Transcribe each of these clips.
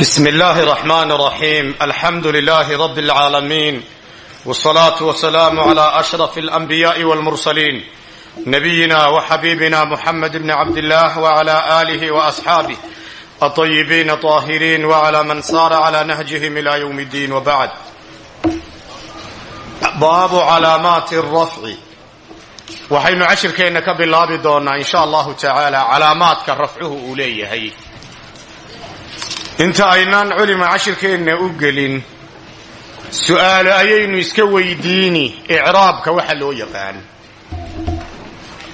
بسم الله الرحمن الرحيم الحمد لله رب العالمين والصلاة والسلام على أشرف الأنبياء والمرسلين نبينا وحبيبنا محمد بن عبد الله وعلى آله وأصحابه الطيبين الطاهرين وعلى من سار على نهجهم إلى يوم الدين وبعد باب علامات الرفع waxaynu cashirkeenna ka bilaabi doonnaa in sha allahu tacaala calaamaadka rafcuhu uu leeyahay inta aynaan culima cashirkeenna u gelin su'aalo ayaynu iska weydiini. Icraabka waxa loo yaqaan.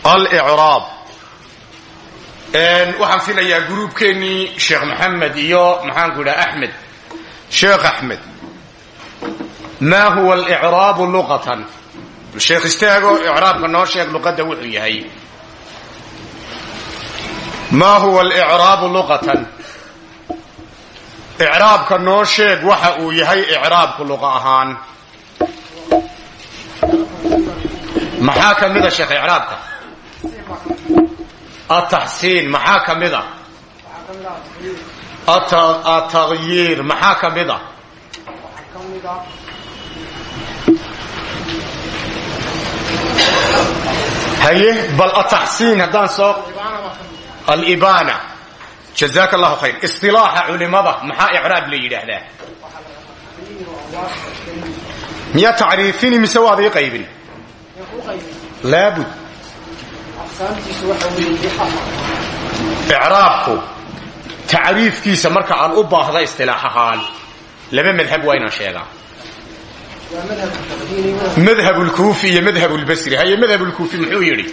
Alicraab. Waxaan filayaa gruubkeennii sheekh maxamed iyo maxaanku idhaha axmed sheekh axmed maa huwa alicraabu luqatan sheekh istaago icraabka noo sheeg luqadda wuxuu yahay. Maa huwa alicraabu luqatan icraabka noo sheeg waxa uu yahay icraabku luqa ahaan. Sheekh icraabka ataxsiin maxaa ka mida? Atagyiir maxaa ka mida? Haye bal ataxsiin haddaan jazaaka allahu khayr. Isilaaxa culimada maxaa icraab la yidhaahdaa? Miyaa tacriifini mise waad ii qaybin? Laabud. Icraabku tacriifkiisa marka aan u baahda istilaax ahaan laba madhab waa inaan sheegaa. Madhab lkuufi iyo madhab lbasri haye madhab lkuufi muxuu yidhi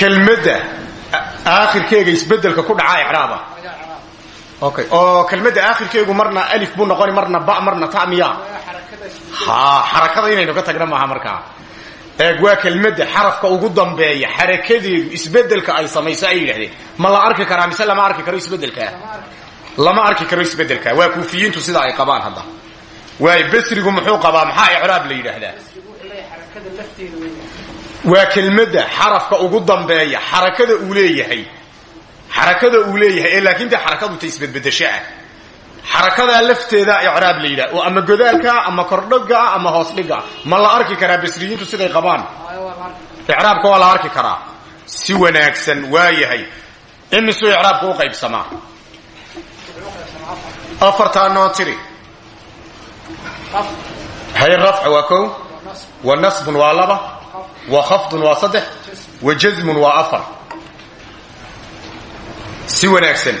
kelmadda aakhirkeega isbeddelka ku dhaca icraaba. Okay. Oo kelmadda aakhirkeegu marna alif buu noqoni marna ba marna ta miya. Ha xarakada inaynu ka tagna maaha markaa eeg waa kelmadda xarafka ugu dambeeya xarakadeedu isbeddelka ay samayso ay yidhahdeen ma la arki karaa mise lama arki karo isbedelkaa lama arki karo isbeddelka waa kuufiyiintu sida ay qabaan hadda. Waay basrigu muxuu qabaa maxaa icraab la yidhaahdaa waa kelmadda xarafka ugu dambeeya xarakada uu leeyahay. Xarakada uu leeyahay ee laakiin dee xarakadu ta isbedbedasho ah. Xarakadaa lafteeda icraab la yidhaha oo ama godaalkaa ama kordhogaa ama hoos dhigaa ma la arki karaa basriyiintu siday qabaan? Icraabka waa la arki karaa. Si wanaagsan waa yahay. Imisuu icraabka u qaybsamaa. Afartaa noo tiri. Hay rafca waa kow wa nasbun waa laba wa khafdun waa saddex wa jasmun waa afar. Si wanaagsan.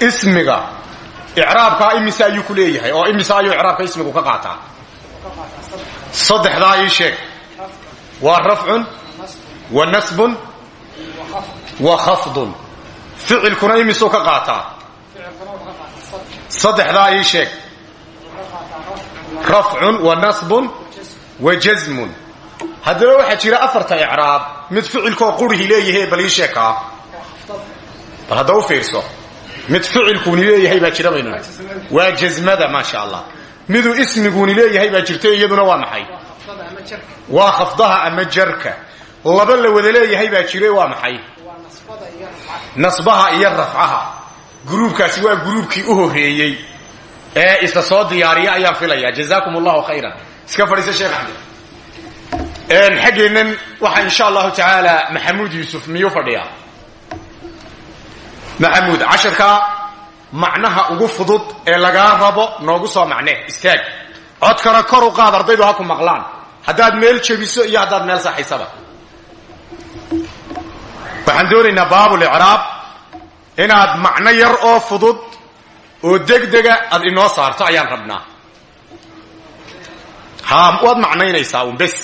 Ismiga icraabkaa imise ayuu ku leeyahay oo imise ayuu icraabka ismigu ka qaataa. Saddexdaa ii sheeg. Waa rafcun wa wa jasmun haddaba waxaa jira afarta icraab mid ficilkoo qurihi leeyahay bal ii sheekaa. Bal hadda u fiirso mid ficilkuuni leeyahay baa jira baynu waa jasmada maasha allah miduu ismiguuni leeyahay baa jirta iyaduna waa maxay? Waa khafdaha ama jarka. Laba la wada leeyahay baa jire waa maxay? Nasbaha iyo rafcaha. Gruubkaasi waa gruubkii u horeeyey ee isa soo diyaariya ayaan filaya jazaakum allahu iska fadhiisa sheekh axmed. Xaggeennan waxaa insha allahu tacaala maxamuud yuusuf miyuu fadhiyaa? Maxamuud casharka macnaha ugu fudud ee lagaa rabo noogu soo macnee. Istaag. Codkana kor u qaad ardaydu ha ku maqlaan. Haddaad meel jebiso iyo haddaad meel saxaysaba. Waxaan doonaynaa baabulicraab inaad macno yar oo fudud oo degdega aad inoo saarto ayaan rabnaa ha waad macnaynaysaa un bes.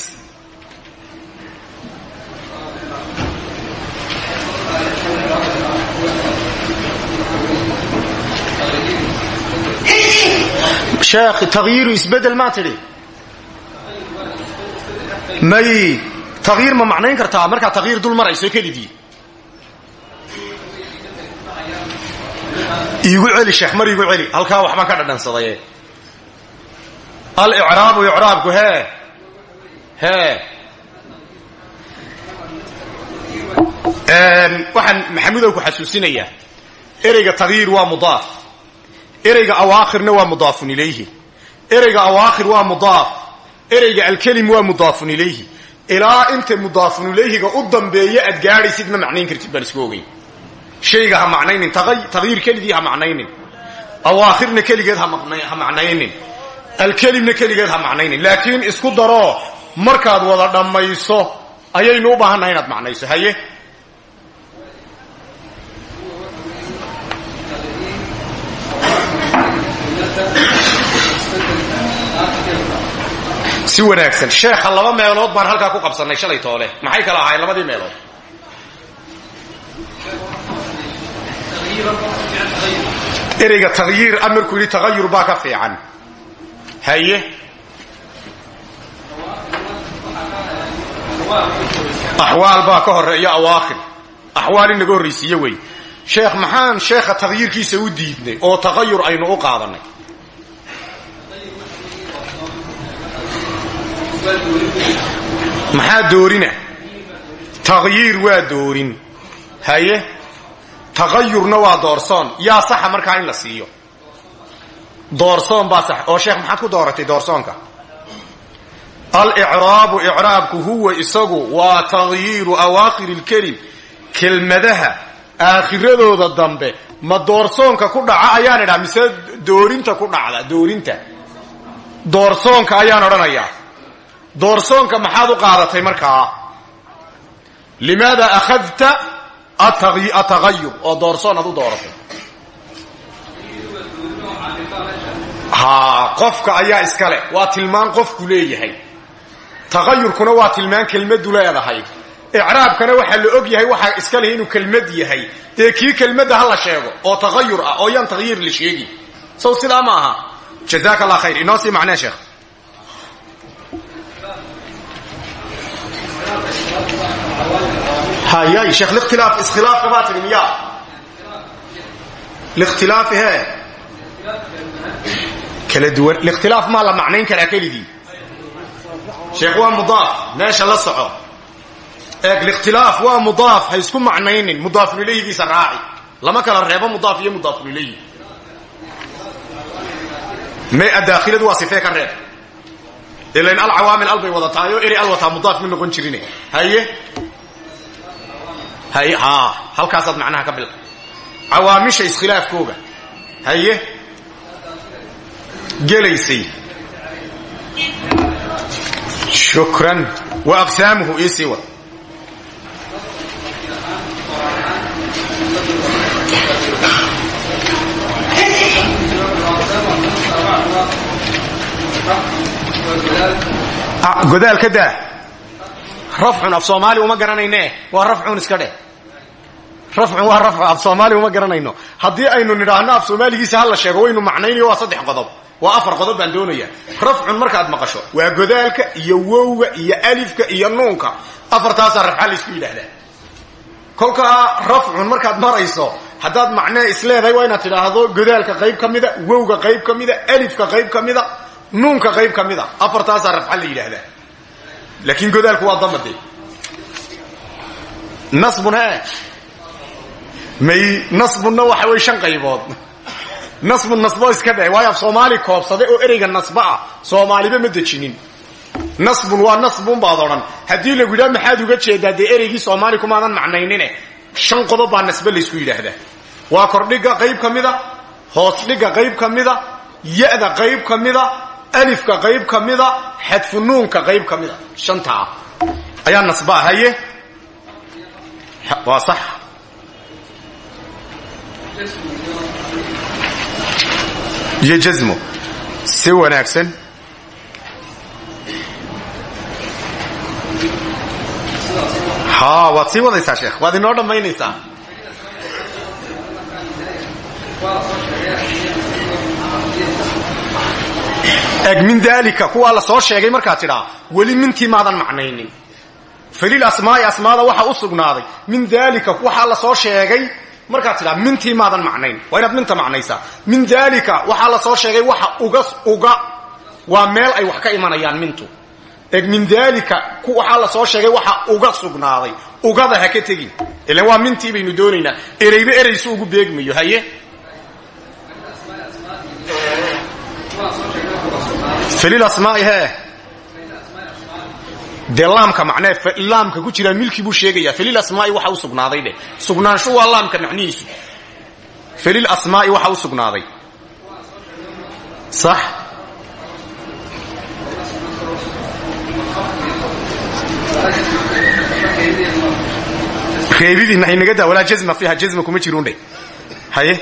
Sheekh takyiiru isbeddel maa tidhi? May takyiir ma macnayn kartaa? Markaa takyiir dul marayso kelidii iigu celi sheekh mar iigu celi. Halkaa waxbaan ka dhadhansadaye alicraabu icraabku hee hee waxaan maxamudow ku xasuusinayaa. Ereyga tagyiir waa mudaaf. Ereyga awaakhirna waa mudaafun ilayhi. Ereyga awaakhir waa mudaaf. Ereyga alkelim waa mudaafun ilayhi. Ilaa inta mudaafun ilayhiga u dambeeya aad gaadhaysid ma macnayn kartid baan isku shayga ha macnaynin tagyiir keligii ha macnaynin. Awaakhirna keligeed ha macnaynin alkelimna keligeed ha macnaynin laakiin isku daroo markaad wada dhammayso ayaynu u baahannahay inaad macnayso haye? Si wanaagsan. Sheekha laba meelood baan halkaa ku qabsannay shalay toole. Maxay kala ahaayeen labadii meelood? Ereyga tagyiir a markuu yidhi tagayur baa ka fiican haye? Axwaal baa ka horreeya awaakhir axwaal in naga horraysiiye wey. Sheekh maxaan sheekha tagyiirkiisa u diidnay oo tagayur aynu u qaadanay? Maxaa doorina? Tagyiir waa doorin. Haye? Tagayurna waa doorsoon. Yaa saxa markaa in la siiyo doorsoon baa sax oo sheekh maxaad ku dooratay doorsoonka? Alicraabu icraabku huwa isagu waa tagyiiru awaakhir lkelim kelmadaha aakhiradooda dambe ma doorsoonka ku dhaca? Ayaan idhaa mise doorinta ku dhacda? Doorinta. Doorsoonka ayaan odhanayaa. Doorsoonka maxaad u qaadatay markaa? Limaada akhadta atagayur oo doorsoon aad u dooratay haa qofka ayaa iskale. Waa tilmaan qofku leeyahay. Tagayurkuna waa tilmaan kelmadu leedahay. Icraabkana waxaa la og yahay waxaa iska leh inuu kelmad yahay. Dee kii kelmadda ha sheego oo tagayur ah oo yaan tagyiir la sheegi. Sow sidaa ma aha. Jazaaka allah khayr. Inoo sii sheekh. Hayay sheekh likhtilaaf iskhilaafka baa tidhi miya likhtilaafi hee kala duwan. Likhtilaaf maa la macnayn karaa keligii sheekh waa mudaaf. Meesha la soco. Eeg likhtilaaf waa mudaaf. Ha isku macnaynin. Mudaafun ilayhigiisa raaci. Lama kala reebo mudaaf iyo may adaakhiladu waa sifee ka reeb. Ilain alcawaamil al bay wada tahay oo al wataa mudaaf ma noqon jirine. Haye? Haye halkaasaad macnaha ka bil cawaamisha iskhilaafkooga. Haye gelaysay. Shukran wa aqsaamuhu ii sii wad godaal ka daa. Rafcun af soomaali uma garanayne waa rafcun iska dheh. Rafcun waa rafcu af soomaali uma garanayno haddii aynu nidhaahno af soomaaligiisa hala sheego waynu macnaynayo waa afar qodob baan doonaya rafcun markaad maqasho waa godaalka iyo wowga iyo alifka iyo nuunka. Afartaasaa rafca laysku yidhaahdaa. Kolkaa rafcun markaad marayso haddaad macnee isleedahay waa inaad tidhaahdo godaalka qayb ka mida wowga qayb ka mida alifka qayb ka mida nuunka qayb ka mida. Afartaasaa rafca la yidhaahdaa. Laakiin godaalku waa damade nasbun he may nasbunna waxa wey shan qaybood nasbun nasbo iska dhe waayo af soomaali koobsade oo ereyga nasba ah soomaaliba ma dejinin. Nasbun waa nasbun baad odhan. Haddii lagu yidhaha maxaad uga jeedaa dee ereygii soomaali kumaadan macnaynine? Shan qodob baa nasbe laysku yidhaahdaa. Waa kordhiga qayb ka mida hoos dhiga qayb ka mida ya-da qayb ka mida alifka qayb ka mida xadfu nuunka qayb ka mida. Shantaa ayaa nasbaa haye waa sax iyo jasmo si wanaagsan ha waad sii wadaysaa sheekh waad inoo dhammaynaysaa eg min daalika kuwaa la soo sheegay markaad tidhaa weli mintii maadan macnaynin. Falil asmaai asmaada waxa u sugnaaday. Min daalika waxaa la soo sheegay markaad tidhaa mintii maadan macnayn? Waa inaad minta macnaysaa. Min daalika waxaa la soo sheegay waxa uga uga waa meel ay wax ka imanayaan mintu. Eg min daalika waxaa la soo sheegay waxa uga sugnaaday. Ugada ha ka tegin. Ilan waa mintii baynu doonaynaa. Ereyba ereysu ugu beegmayo haye? Falil asmaai hee dee laamka macnee laamka ku jiraa milkii buu sheegayaa. Falil asmaai waxa u sugnaaday dheh sugnaanshu waa laamka macnihiisu. Falil asmaai waxa u sugnaaday. Sax. Reebidii maxay naga daa walaa jazma fiiha jazma kuma jirun dheh haye.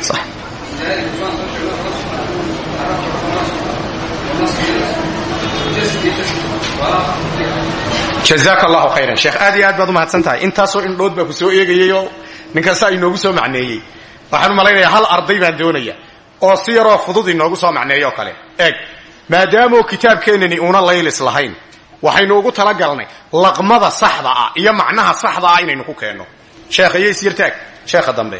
Sax jazaaka allahu khayran sheekh aad iyo aad baad u mahadsan tahay intaasoo indhood baa ku soo eegayayoo ninkasta inoogu soo macneeyey. Waxaan u malaynayaa hal arday baan doonaya oo si yaroo fudud inoogu soo macneeyo kale. Eeg maadaamoo kitaabkeenani uuna laylis lahayn waxaynu ugu talagalnay laqmada saxda ah iyo macnaha saxda ah inaynu ku keenno sheekha iyo isyartaag sheekha dambe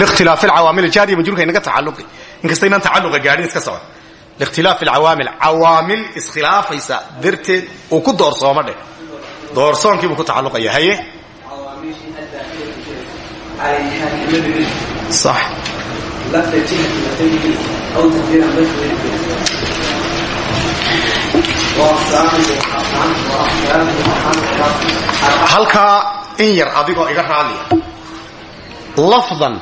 likhtilaaf alcawaamil jaariya majruurka inaga tacalluqi inkasta inaan tacalluqa gaadhin iska socon likhtilaaf alcawaamil cawaamil iskhilaafaysa darteed uu ku doorsooma dheh doorsoonkiibuu ku tacalluqaya haye صح halkaa in yar adigoo iga raaliya. Lafdan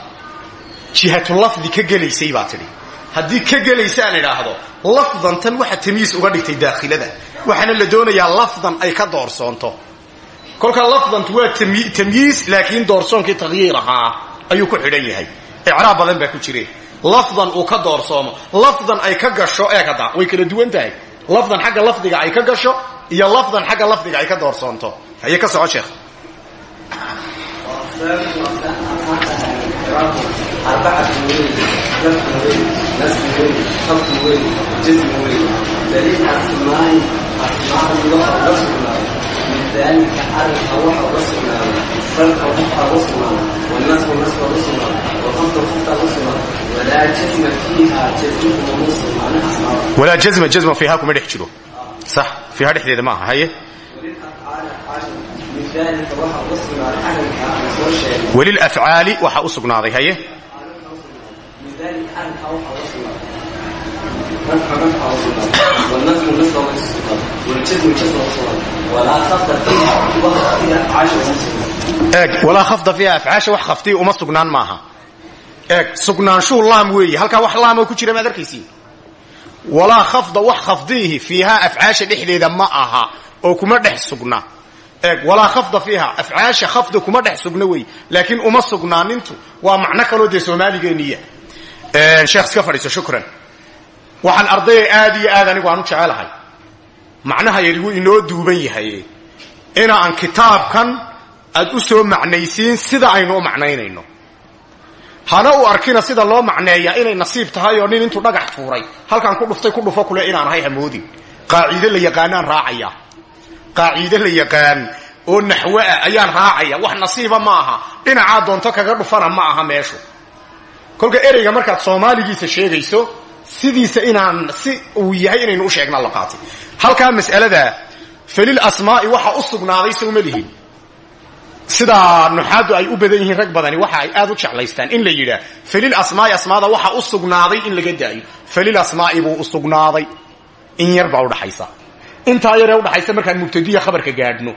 jihatu lafdi ka gelaysay baa tidhi. Haddii ka gelaysa aan idhaahdo lafdan tan waxa tamyiis uga dhigtay daakhilada waxaana la doonayaa lafdan ay ka doorsoonto. Kolka lafdantu waa tamyiis laakiin doorsoonkii takhyiir ahaa ayuu ku xidhan yahay icraab badan baa ku jire lafdan uu ka doorsoomo lafdan ay ka gasho eeg hadda way kala duwan tahay lafdan xagga lafdiga ay ka gasho iyo lafdan xagga lafdiga ay ka doorsoonto haye ka soco sheekh ذلك أرق روح رسلا فرق روح رسلا والنصب نصب رسلا والخفض خفض رسلا ولا جزم فيها جزم ونصب معناها أسماء ولا جزم جزم فيها كما دhex jiro صح فيها dhexdeeda ma aha haye وللأفعال حاجة من ذلك روح رسلا الحركة والشيء welilafcaali waxa u sugnaaday haye من ذلك أرق روح رسلا رفع رفع رسلا والنصب نصب رسلا والجزم جزم رسلا ولا خفض فيها وخفض فيها عشر رسلا eeg walaa khafda fiiha afcaasha wax khaftiya uma sugnaan maaha eeg sugnaanshuhu laam weeye halkaa wax laamoo ku jira maad arkaysiin walaa khafda wax khafdiihi fiihaa afcaasha dhexdeeda ma aha oo kuma dhex sugna eeg walaa khafda fiiha afcaasha khafda kuma dhex sugna wey laakiin uma sugnaanintu waa macno kaloo dee soomaaligeeniya sheekh iska fadhiiso shukran waxaan ardayay aad iyo aad anigu aan u jecelahay. Macnaha yari wuu inoo duuban yahay. Inaan kitaabkan aad u soo macnaysiin sida aynu u macnaynayno. Hana u arkina sida loo macneeyaa inay nasiib tahay oo nin intuu dhagax tuuray halkaan ku dhuftay ku dhufo kule inaan ahay hamoodin. Qaaciide la yaqaanaan raacaya. Qaaciide la yaqaan oo naxwo ah ayaan raacaya. Wax nasiiba ma aha. Dhinacaa doonto kaga dhufana ma aha meeshu. Kolka ereyga markaad soomaaligiisa sheegayso sidiisa inaan si uu yahay inaynu u sheegna la qaatay. Halkaa mas'alada falil asmaa'i waxa u sugnaaday sowma lihin. Sidaa ay u badan yihiin rag badani waxa ay aad u jeclaystaan in la yidhaah. Falil asmaai asmaada waxa u in laga daayo. Falil asmaa'i buu u in yar baa udhaxaysa intaa yaree udhaxaysa markaan mubtadiya khabarka gaadhno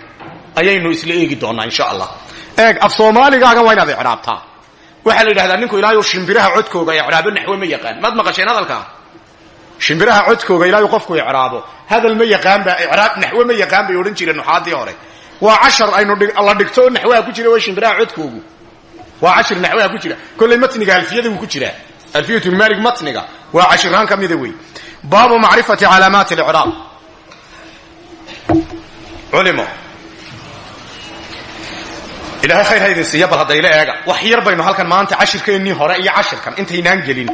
ayaynu isla eegi doonaa insha allah. Eeg af soomaaligaagan waa inaad icraabtaa waxaa la yidhahdaa ninku ilaahay shimbiraha codkooga icraabo naxwe ma yaqaan. Maad maqasheen hadalkaa shimbiraha codkooga ilaahay qofku icraabo hadal ma yaqaanba icraab naxwe ma yaqaan bay odhan jireen nuxaadii hore. Waa cashar aynu la dhigto oo ku jira waa shimbiraha codkoogu. Waa cashir naxwaha ku jira. Kolley matniga alfiyada wuu ku jiraa alfiyatu maalik matniga. Waa cashiraan ka mida wey. Baabu macrifati calaamaati اlicraab culimo ilaahay khayr haydin siiya bal haddayla eega wax yar baynu halkan maanta cashirkeennii hore iyo cashirkan intaynaan gelin.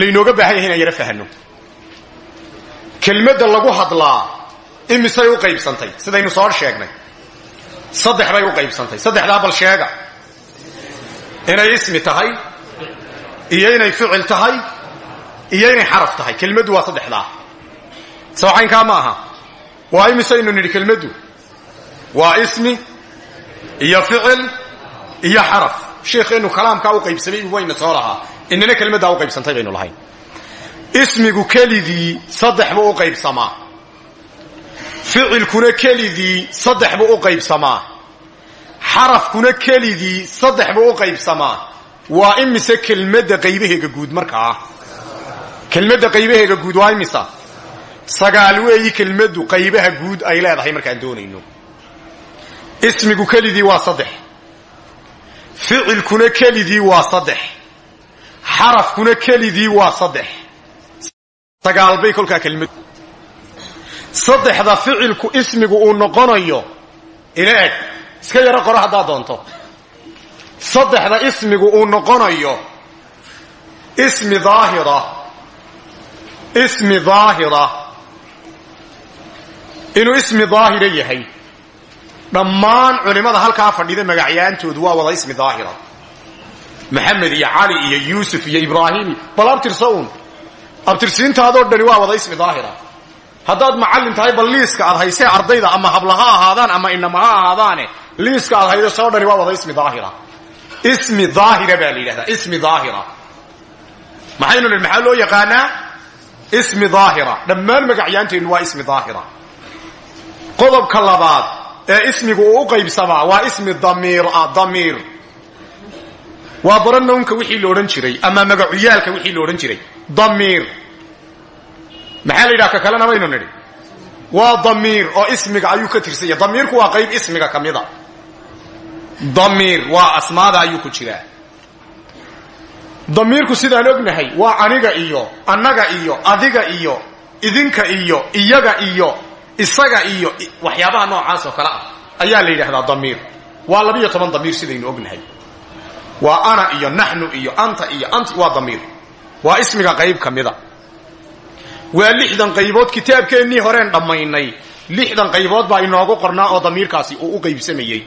Laynooga baahan yahay inaan yaro fahno. Kelmadda lagu hadlaa imisay u qaybsantay. Sidaynu soo sheegnay. Saddex bay u qaybsantay. Saddexdaa bal sheega. Inay ismi tahay iyo inay ficil tahay iyo inay xaraf tahay. Kelmaddu waa saddexdaa. Sawcaynkaa ma aha. Waa imisaynu nidhi kelmaddu. Waa ismi iyo ficil iyo xaraf. Sheikheenu kalaamkaa u qaybsamay wayna soo lahaa. Inana kelmaddaa u qaybsantay baynu lahayn. Ismigu kelidii saddex buu u qaybsamaa. Ficilkuna kelidii saddex buu u qaybsamaa. Xarafkuna kelidii saddex buu u qaybsamaa. Waa imise kelmadda qaybaheega guud markaa kelmadda qaybaheega guud waa imisa sagaal weeyi kelmaddu qaybaha guud ay leedahay markaan doonayno ismigu kelidii waa saddex. Ficilkuna kelidii waa saddex. Xarafkuna kelidii waa saddex. Sagaal bay kolkaa kelmadu saddexda ficilku ismigu uu noqonayo ila eg iska yaro qoro haddaad doonto. Saddexda ismigu uu noqonayo ismi daahira ismi daahira. Inuu ismi daahira yahay dhammaan culimmada halkaa fadhida magacyaantoodu waa wada ismi daahira. Maxamed iyo cali iyo yuusuf iyo ibraahim bal abtirsa uun abtirsiintaadoo dhani waa wada ismi daahira. Haddaad macallin tahay bal liiska aad ardayda ama habla ha ahaadaan ama inama ha ahaadaane liiska aad haydo soo dhani waa wada ismi daahira. Ismi daahira baa la ismi daahira. Maxaynu nihi loo yaqaanaa? Ismi daahira. Dhammaan magacyaanteennu waa ismi daahira. Qodobka labaad ee ismigu uu u qaybsamaa waa ismi damiir ah damiir. Waa baronownka wixii la odhan jiray ama magacuyaalka wixii la odhan jiray damiir. Maxaa la yidhaha ka kalena baynu nidhi? Waa damiir oo ismiga ayuu ka tirsanya damiirku waa qayb ismiga ka mida. Damiir waa asmaada ayuu ku jiraa. Damiirku sidaan ognahay waa aniga iyo annaga iyo adiga iyo idinka iyo iyaga iyo isaga iyo waxyaabaha noocaas oo kale ah ayaa la yidhahdaa damiir. Waa labiyo toban damiir sidaynu ognahay. Waa ana iyo naxnu iyo anta iyo anti waa damiir. Waa ismiga qayb ka mida. Waa lixdan qaybood kitaabkeennii horeen dhammaynay. Lixdan qaybood baa inoogu qornaa oo damiirkaasi uu u qaybsamayey.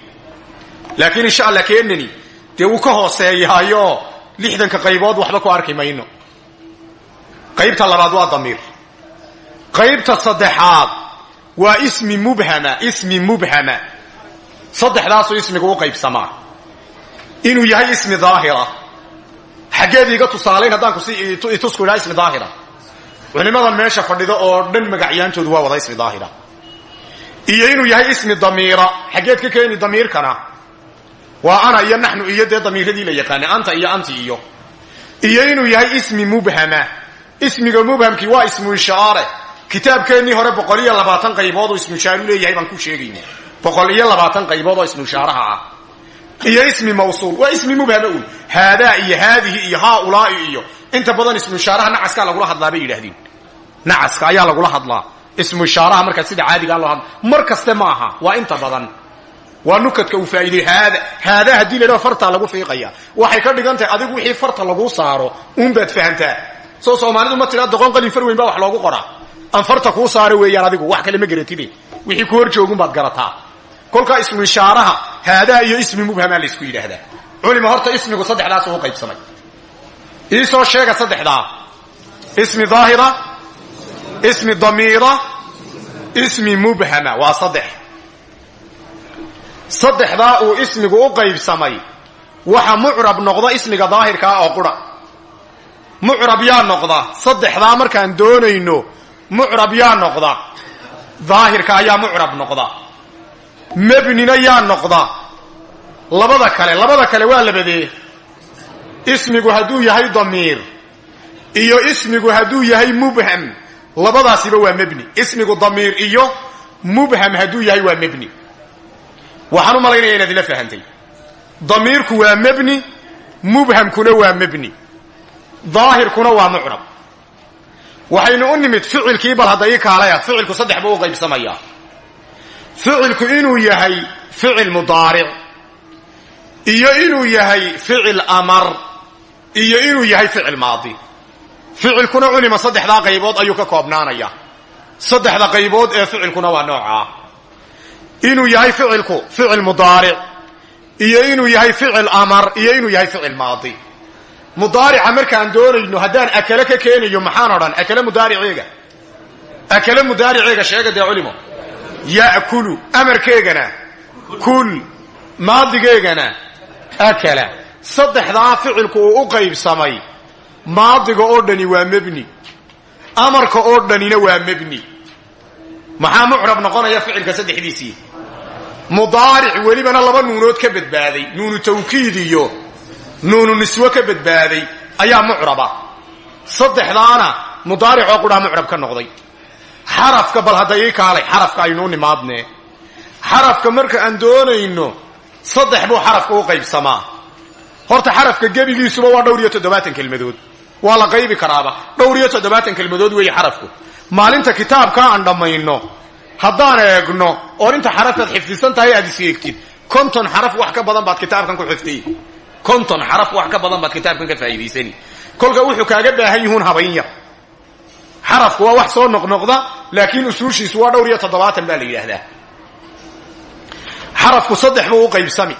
Laakiin insha allah keenani dee wuu ka hooseeyaayo lixdanka qaybood waxba ku arki mayno. Qaybta labaad waa damiir. Qaybta saddexaad waa ismi mubhama ismi mubhama. Saddexdaasuu ismigu u qaybsamaa. Inuu yahay ismi daahira. Xaggeed iiga tusaalayn haddaan kusiitusku idhaa ismi daahira. Culimadan meesha fadhida oo dhan magacyaantoodu waa wada ismi daahira. Iyo inuu yahay ismi damiira. Xaggeed ka keeni damiirkana waa ana iyo naxnu iyo dee damiiradii la yaqaana anta iyo anti iyo. Iyo inuu yahay ismi mubhama. Ismiga mubhamkii waa ismu ishaare kitaabkeennii hore boqol iyo labaatan qaybood oo ismu ishaaru leeyahay baan ku sheegayna boqol iyo labaatan qaybood oo ismu ishaaraha ah. Iyo ismi mawsuul. Waa ismi mubhama un. Iyo haadihi iyo haaulaai iyo inta badan ismu ishaaraha nacaskaa lagula hadlaa bay yidhahdeen nacaska ayaa lagula hadlaa. Ismu ishaaraha markaa sida caadigaa loo hadla mar kaste ma aha. Waa inta badan. Waa nukadka uu faa'iidey haada haadaa haddii la fartaa lagu fiiqaya. Waxay ka dhigan tahay adigu wixii farta laguu saaro. Uunbaad fahamtaa soo soomaalidu ma tiraa doqon qalin far weyn baa wax loogu qoraa aan farta kuu saaro weeyaan adigu wax kale ma garatide wixii ku hor joogunbaad garataa. Kolkaa ismu ishaaraha haadaa iyo ismi mubhamaa la isku yidhaahdaa. Culima horta ismigu saddexdaas u qaybsamay. Iisoo sheega saddexdaa. Ismi daahira ismi damiira ismi mubhama waa saddex. Saddexdaa uu ismigu u qaybsamay waxa mucrab noqda ismiga daahirkaa oo qura. Mucrab yaa noqda saddexdaa markaan doonayno mucrab yaa noqda. Daahirka ayaa mucrab noqda. Mebnina yaa noqda. Labada kale labada kale waa labadee. Ismigu hadduu yahay damiir iyo ismigu hadduu yahay mubham labadaasiba waa mebni. Ismigu damiir iyo mubham hadduu yahay waa mebni. Waxaan u malaynaya inaad ila fahantay damiirku waa mebni mubhamkuna waa mebni. Daahirkuna waa mucrab waxaynu u nimid ficilkii bal hadda ii kaalaya ficilku saddex buu u qaybsamayaa ficilku inuu yahay ficil mudaaric iyo inuu yahay ficil amar iyo inuu yahay ficil maadi. Ficilkuna culima saddexdaa qaybood ayuu ka koobnaanaya. Saddexda qaybood ee ficilkuna waa noocaa. Inuu yahay ficilku ficil mudaaric iyo inuu yahay ficil amar iyo inuu yahay ficil maadi mudaarica markaan doonayno haddaan akale ka keenayo maxaan odhan akale mudaariceega akale mudaariceega sheega dee culimo. Ya'kulu amarkeegana. Kul maadigeegana. Akala. Saddexdaa ficilku uu u qaybsamay maadiga oo dhani waa mebni. Amarka oo dhanina waa mebni. Maxaa mucrab noqonaya ficilka saddexdiisii? Mudaaric welibana laba nuunood ka badbaaday nuunu tawkiid iyo nuunu niswo ka badbaaday ayaa mucraba. Saddexdaana mudaaricoo qudhaa mucrab ka noqday. Xarafka bal hadda ii kaalay xarafka aynuu nimaadne. Xarafka marka aan doonayno saddex buu xarafka u qaybsamaa. Horta xarafka gebigiisuba waa dhowr iyo toddobaatan kelmadood. Waa la qaybi karaaba. Dhowr iyo toddobaatan kelmadood weeye xarafku. Maalinta kitaabkaa aan dhammayno haddaan eegno oo inta xifdisan tahay aad is eegtid konton xaraf wax ka badan baad kitaabkan ku xifdiy konton xaraf wax ka badan baad kitaabkan ka faa'iidaysani. Kolka wuxuu kaaga baahan yihuun habayn yar xarafku waa wax soo noqnoqda laakiin usuushiisu waa dhowr iyo toddobaatan baa la yidhaahdaa. Xarafku saddex buu u qaybsami.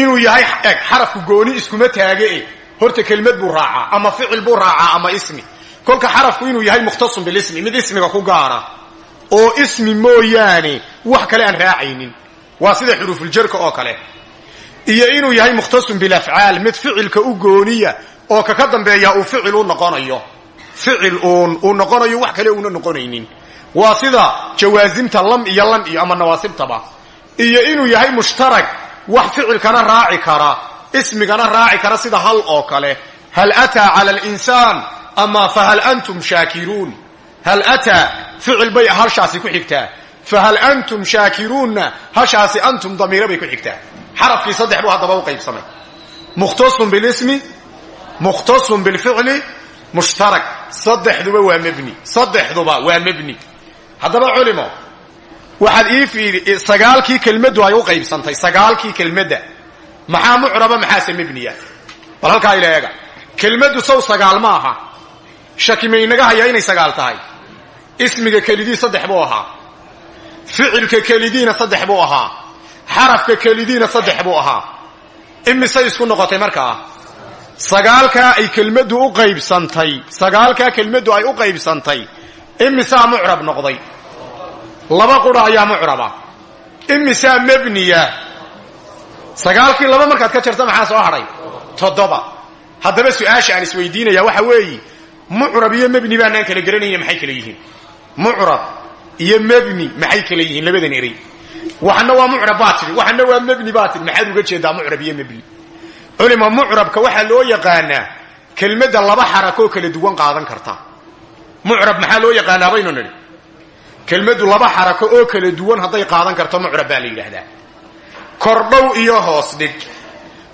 Inuu yahay eg xarafku gooni iskuma taage e horta kelmad buu raacaa ama ficil buu raacaa ama ismi. Kolka xarafku inuu yahay mukhtasun bilismi mid ismiga ku gaara oo ismi mooyaane wax kale aan raacaynin. Waa sida xuruufuljarka oo kale iyo inuu yahay mukhtasun bilafcaal mid ficilka u gooniya oo kaka dambeeya uu ficil u noqonayo. Ficil uun uu noqonayo wax kale uuna noqonaynin. Waa sida jawaasimta lam iyo lan iyo ama nawaasibtaba iyo inuu yahay mushtarag wax ficilkana raaci kara ismigana raaci kara sida hal oo kale. Hal ataa cala alinsaan ama fahal antum shaakiruun? Hal ataa ficil bay halshaasi ku xigtaa. Fahal antum shaakiruunna hashaasi antum damiiro bay ku xigtaa xarafkii saddex buu haddaba u qaybsamay. Mukhtasun bilismi mukhtasun bilficli mushtarak. Saddexduba waa mebni saddexduba waa mebni haddaba culimo waxaad ii fiiri sagaalkii kelmaddu ay u qaybsantay sagaalkii kelmadda maxaa mucraba maxaase mebniya bal halkaa ila eega. Kelmaddu sow sagaal ma aha. Shaki maynaga hayaa inay sagaal tahay. Ismiga kelidii saddex buu ahaa. Ficilka kelidiina saddex xarafka kelidiina saddex buu ahaa. Imisay isku noqotay markaa? Sagaalkaa ay kelmaddu u qaybsantay. Sagaalkaa kelmaddu ay u qaybsantay. Imisaa mucrab noqday. Laba qura ayaa mucraba. Imisaa mebniya. Sagaalkii laba markaad ka jarta maxaa soo hadhay toddoba. Haddaba su'aasha aan isweydiinaya waxa weeye mucrab iyo mebni baanaan kala garanayna maxay kala yihiin? Mucrab iyo mebni maxay kala yihiin? Labadan erey waxna waa mucrab baa tidhi waxna waa mebni baa tidhi. Maxaad uga jeedaa mucrab iyo mebni culima mucrabka waxaa loo yaqaanaa kelmadda laba xarakoo kala duwan qaadan karta. Mucrab maxaa loo yaqaanaa baynu nidhi? Kelmaddu laba xarako oo kala duwan hadday qaadan karto mucrab baa la kordhow iyo hoos dhig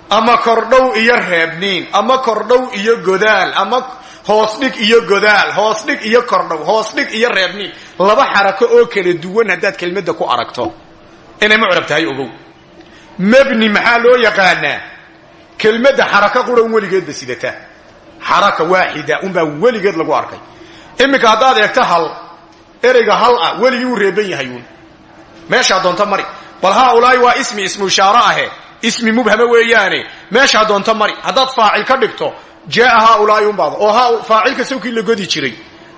ama kordhow iyo reebniin ama kordhow iyo godaal ama hoos dhig iyo godaal hoos dhig iyo kordhow hoos dhig iyo reebniin. Laba xarako oo kala duwan haddaad kelmadda ku aragto inay mucrab tahay ogow. Mebni maxaa loo yaqaanaa? Kelmadda xaraka qura un weligeedba sidata. Xaraka waaxida unbaa weligeed lagu arkay. Iminka haddaad eegto hal ereyga hal ah weligii uu reeban yahay uun. Meeshaa doonto mari. Bal haaulaai waa ismi ismu ishaaro ahe. Ismi mubhama weeyaane. Meeshaa doonto mari. Haddaad faacil ka dhigto jaaa haaulaai unbaad oo faacilka sawkii la godi jiray.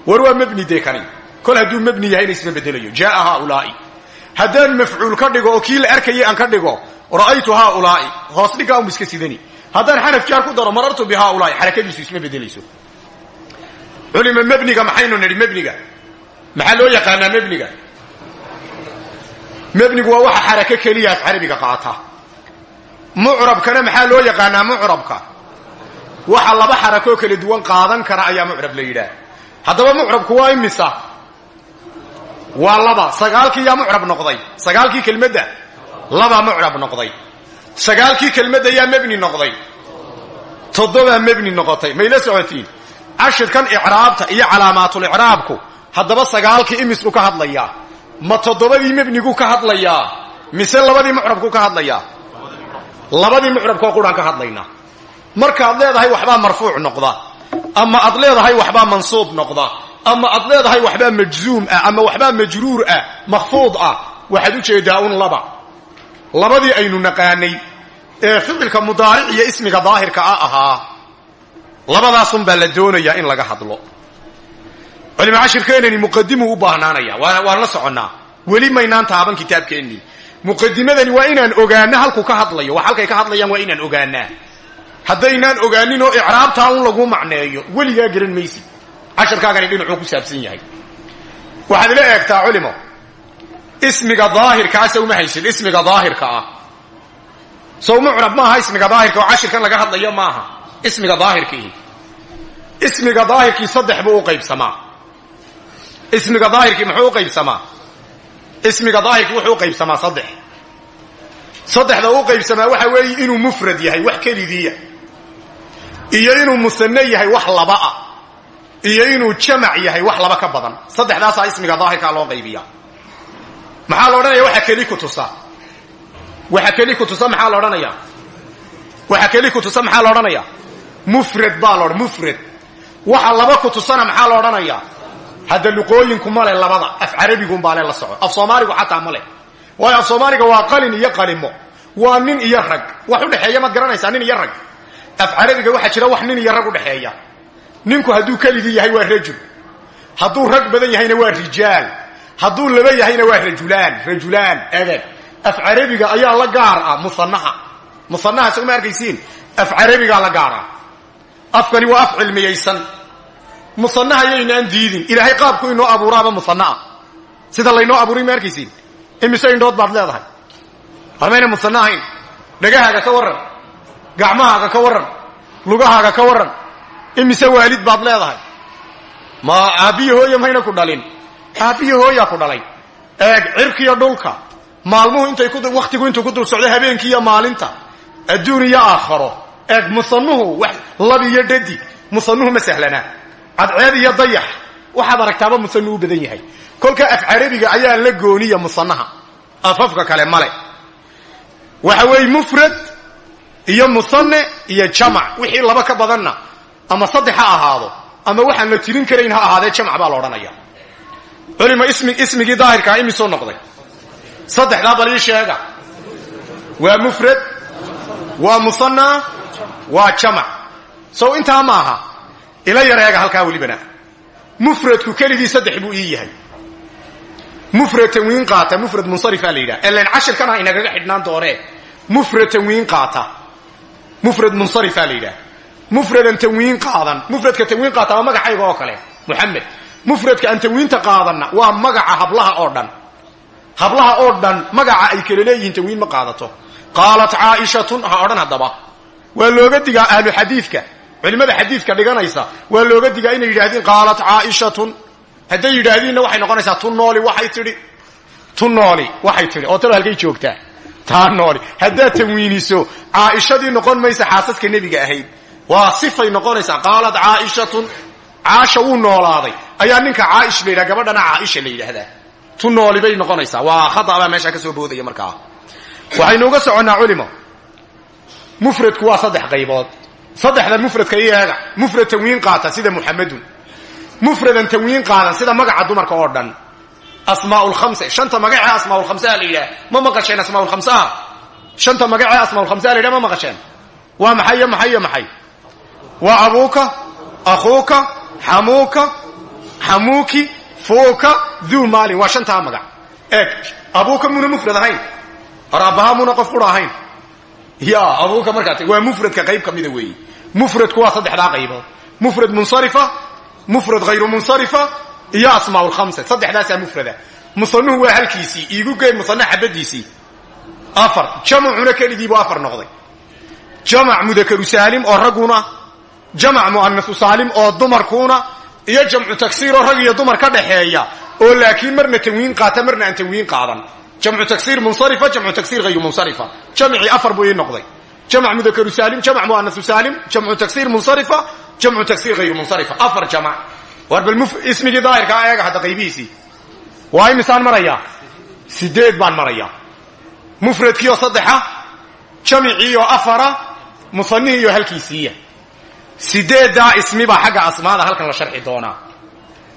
War waa mebni dee kani. Kol hadduu mebni yahayna isma bedelayo jaaa haaulaai haddaan mafcuul ka dhigo oo kii la arkayay aan ka dhigo ra'aytu haaulaai. Hoos dhigaa un iska sidani. Haddaan xaraf jaar ku daro marartu bi haaulaai. Xarakadiisu isma bedelayso. Culima mebniga maxaynu nidhi mebniga maxaa loo yaqaanaa mebniga mebnigu waa waxa xarako keliya af carabiga qaata. Mucrabkana maxaa loo yaqaanaa mucrabka? Waxa laba xarakoo kala duwan qaadan kara ayaa mucrab la yidhaah. Haddaba mucrabku waa imisa waa laba. Sagaalkii yaa mucrab noqday. Sagaalkii kelmadda. Labaa mucrab noqday. Sagaalkii kelmadda yaa mebni noqday. Toddobaa mebni noqotay. Mayla socotiin. Cashirkan icraabta iyo calaamaatul-icraabku haddaba sagaalkii imisku ka hadlayaa. Ma toddobadii mebnigu ka hadlayaa. Mise labadii mucrabku ka hadlayaa? Labadii mucrabkoo quraan ka hadlaynaa markaad leedahay waxbaa marfuuc noqda. Ama aad leedahay waxbaa mansuub noqda ama aad leedahay waxbaa majzuum ah ama waxbaa majruur ah makfuud ah waxaad u jeedaa un laba. Labadii aynu naqaanay ee ficilka mudaaric iyo ismiga daahirka a ahaa labadaasun baa la doonayaa in laga hadlo. Culima cashirkeenani muqadimuu u baahnaanaya waan la soconnaa. Weli maynaan taaban kitaabkeennii muqadimadani waa inaan ogaano halku ka hadlayo wax halkay ka hadlayaan waa inaan ogaanaa haddaynaan ogaanin oo icraabtaa un lagu macneeyo weligaa garan maysid casharkaagani dhinacuu ku saabsan yahay. Waxaad ila eegtaa culimo ismiga daahirkaa sawma haysid ismiga daahirka ah. Sow mucrab maaha ismiga daahirka oo cashirkan laga hadlayo maaha ismiga daahirkii. Ismiga daahirkii saddex buu u qaybsamaa. Ismiga daahirkii muxuu u qaybsamaa? Ismiga daahirkii wuxuu u qaybsamaa saddex. Saddexda u qaybsamaa waxa weeye inuu mufrad yahay wax keligiiya iyo inuu musane yahay wax laba ah iyo inuu jamac yahay wax laba ka badan. Saddexdaasaa ismiga daahirkaa loo qaybiya maxaa la odhanaya waxa keli ku tusa. Waxa keli ku tusa maxaa la odhanaya waxa keli ku tusa maxaa la odhanaya mufrad baa mufrad. Waxa laba ku tusana maxaa la odhanaya hadda luqooyinku male labada. Af carabigunbaa le la soco. Af soomaaligu xataa male waayo af soomaaliga waa qalin iyo qalimo. Waa nin iyo rag. Wax udhexeeya maad garanaysaa nin iyo rag. Af carabiga waxaa jira wax nin iyo rag udhexeeya ninku hadduu keligii yahay waa rajul. Hadduu rag badan yahayna waa rijaal. Hadduu laba yahayna waa rajulaan. Rajulaan ebeg af carabiga ayaa la gaar ah musanaha musanaha soma arkaysiin. Af carabigaa la gaar ah afkani waa af cilmiyaysan. Musanaha yaynaan diidin. Ilaahay qaabku inoo abuuraaba musanaa sida laynoo abuuray ma arkaysiin? Imise indhood baad leedahay? Harmayna musana ahayn. Dhagahaaga ka warran. Gacmahaaga ka warran. Lugahaaga ka warran imise waalid baad leedahay? Ma aabbiyo hooya mayna ku dhalin. Aabbiyo hooyaa ku dhalay. Eeg cirkiyo dhulka. Maalmuhu intay wakhtigu intuu ku dul socdo habeenkiiyo maalinta. Adduun iyo aakharo. Eeg musanuhu wax lab iyo dhadig musanuhu ma sahlanaa cadceed iyo dayax. Waxaad aragtaaba musanu u badan yahay. Kolka af carabiga ayaa la gooniya musanaha afafka kale male waxa weeye mufrad iyo musane iyo jamac. Wixii laba ka badanna ama saddex ha ahaado ama waxaan la tirin karayn ha ahaadee jamac baa la odhanaya. Culima ismi ismigii daahirkaa imisoo noqday. Saddexdaa bal ii sheega. Waa mufrad waa musana waa jamac sow intaa ma aha ila yareega halkaa welibana. Mufradku keligii saddex buu ii yahay. Mufrad tanwiin qaata mufrad munsarifaa la yidhaha. Elan cashirkana inagaga xidhnaan doonee mufrad tanwiin qaata. Mufrad munsarifaa la mufradan tanwiin qaadan. Mufradka tanwiin qaata waa magacayga oo kale. Muxamed mufradka aan tanwiinta qaadanna waa magaca hablaha oo dhan. Hablaha oo dhan magaca ay kala leeyihiin tanwiin ma qaadato. Qaalat caaishatun ha odhan haddaba. Waa looga digaa ahlu xadiidka. Culimmada xadiidka dhiganaysa waa looga digaa inay yidhaahdeen qaalat caaishatun hadday yidhaahdiinna waxay noqonaysaa tu nooli waxay tidhi. Tu nooli waxay tidhi. Oo talo halkay joogtaa. Taa nooli. Haddaad tanwiiniso caaishadii noqon maysa xaasaska nebiga ahayd waa sifay noqonaysaa qaalat caaishatun caasha wuu noolaaday. Ayaa ninka caaish la yidhaha gabadhana caaisha la tu nooli bay noqonaysaa. Waa khata baa meeshaa ka soo boodaya markaa. Waxaynu uga soconnaa culimo. Mufradku waa saddex qaybood. Saddexda mufradka iyaga mufrad tanwiin qaata sida muxamedun mufradan tanwiin qaadan sida magaca dumarka oo dhan. Asmaaulkhamse shanta magacee asmaaulkhamseha la yidhaha. Ma maqasheen asmaaulkhamsaha shanta magacee asmaaulkhamseha la yidhaha ma maqasheen? Waa maxay iyo maxay iyo maxay waa abuuka akhuuka xamuuka xamuuki fuuka duu maalin. Waa shantaa magac. Eeg abuuka muna mufrad ahayn. Hor aabbaha muna qof qura ahayn. Ya abuuka markaa waa mufradka qayb ka mida weeye mufradku waa saddexdaa qaybood mufrad munsarifa mufrad hayru munsarifa iyo asmaa lkhamsa saddexdaasaa mufrada. Musanuhu waa halkiisii. Iigu geen musana xabadiisii. Afar. Jamacuna keligiibu afar noqday. Jamac mudakaru saalim jamac mu'anasu saalim oo dumarkuuna iyo jamcu tagsiir oo rag iyo dumar ka dhaxeeya oo laakiin marna tanwiin qaata marna aan tanwiin qaadan. Jamcu tagsiir munsarifa jamcu tagsiir hayru munsarifa. Jamcii afar buu ii noqday. Jamc mudakaru saalim jamc mu'anasu saalim jamcu tagsiir munsarifa jamcu tagsiir hayru munsarifa. Afar jamac. War bal ismigii daahirkaa eega hadda qaybihiisii. Waa imisaan marayaa sideed baan marayaa mufradkiioo saddexa jamiciioo afara sideeddaa ismi baa xagga asmaada halkan la sharxi doonaa?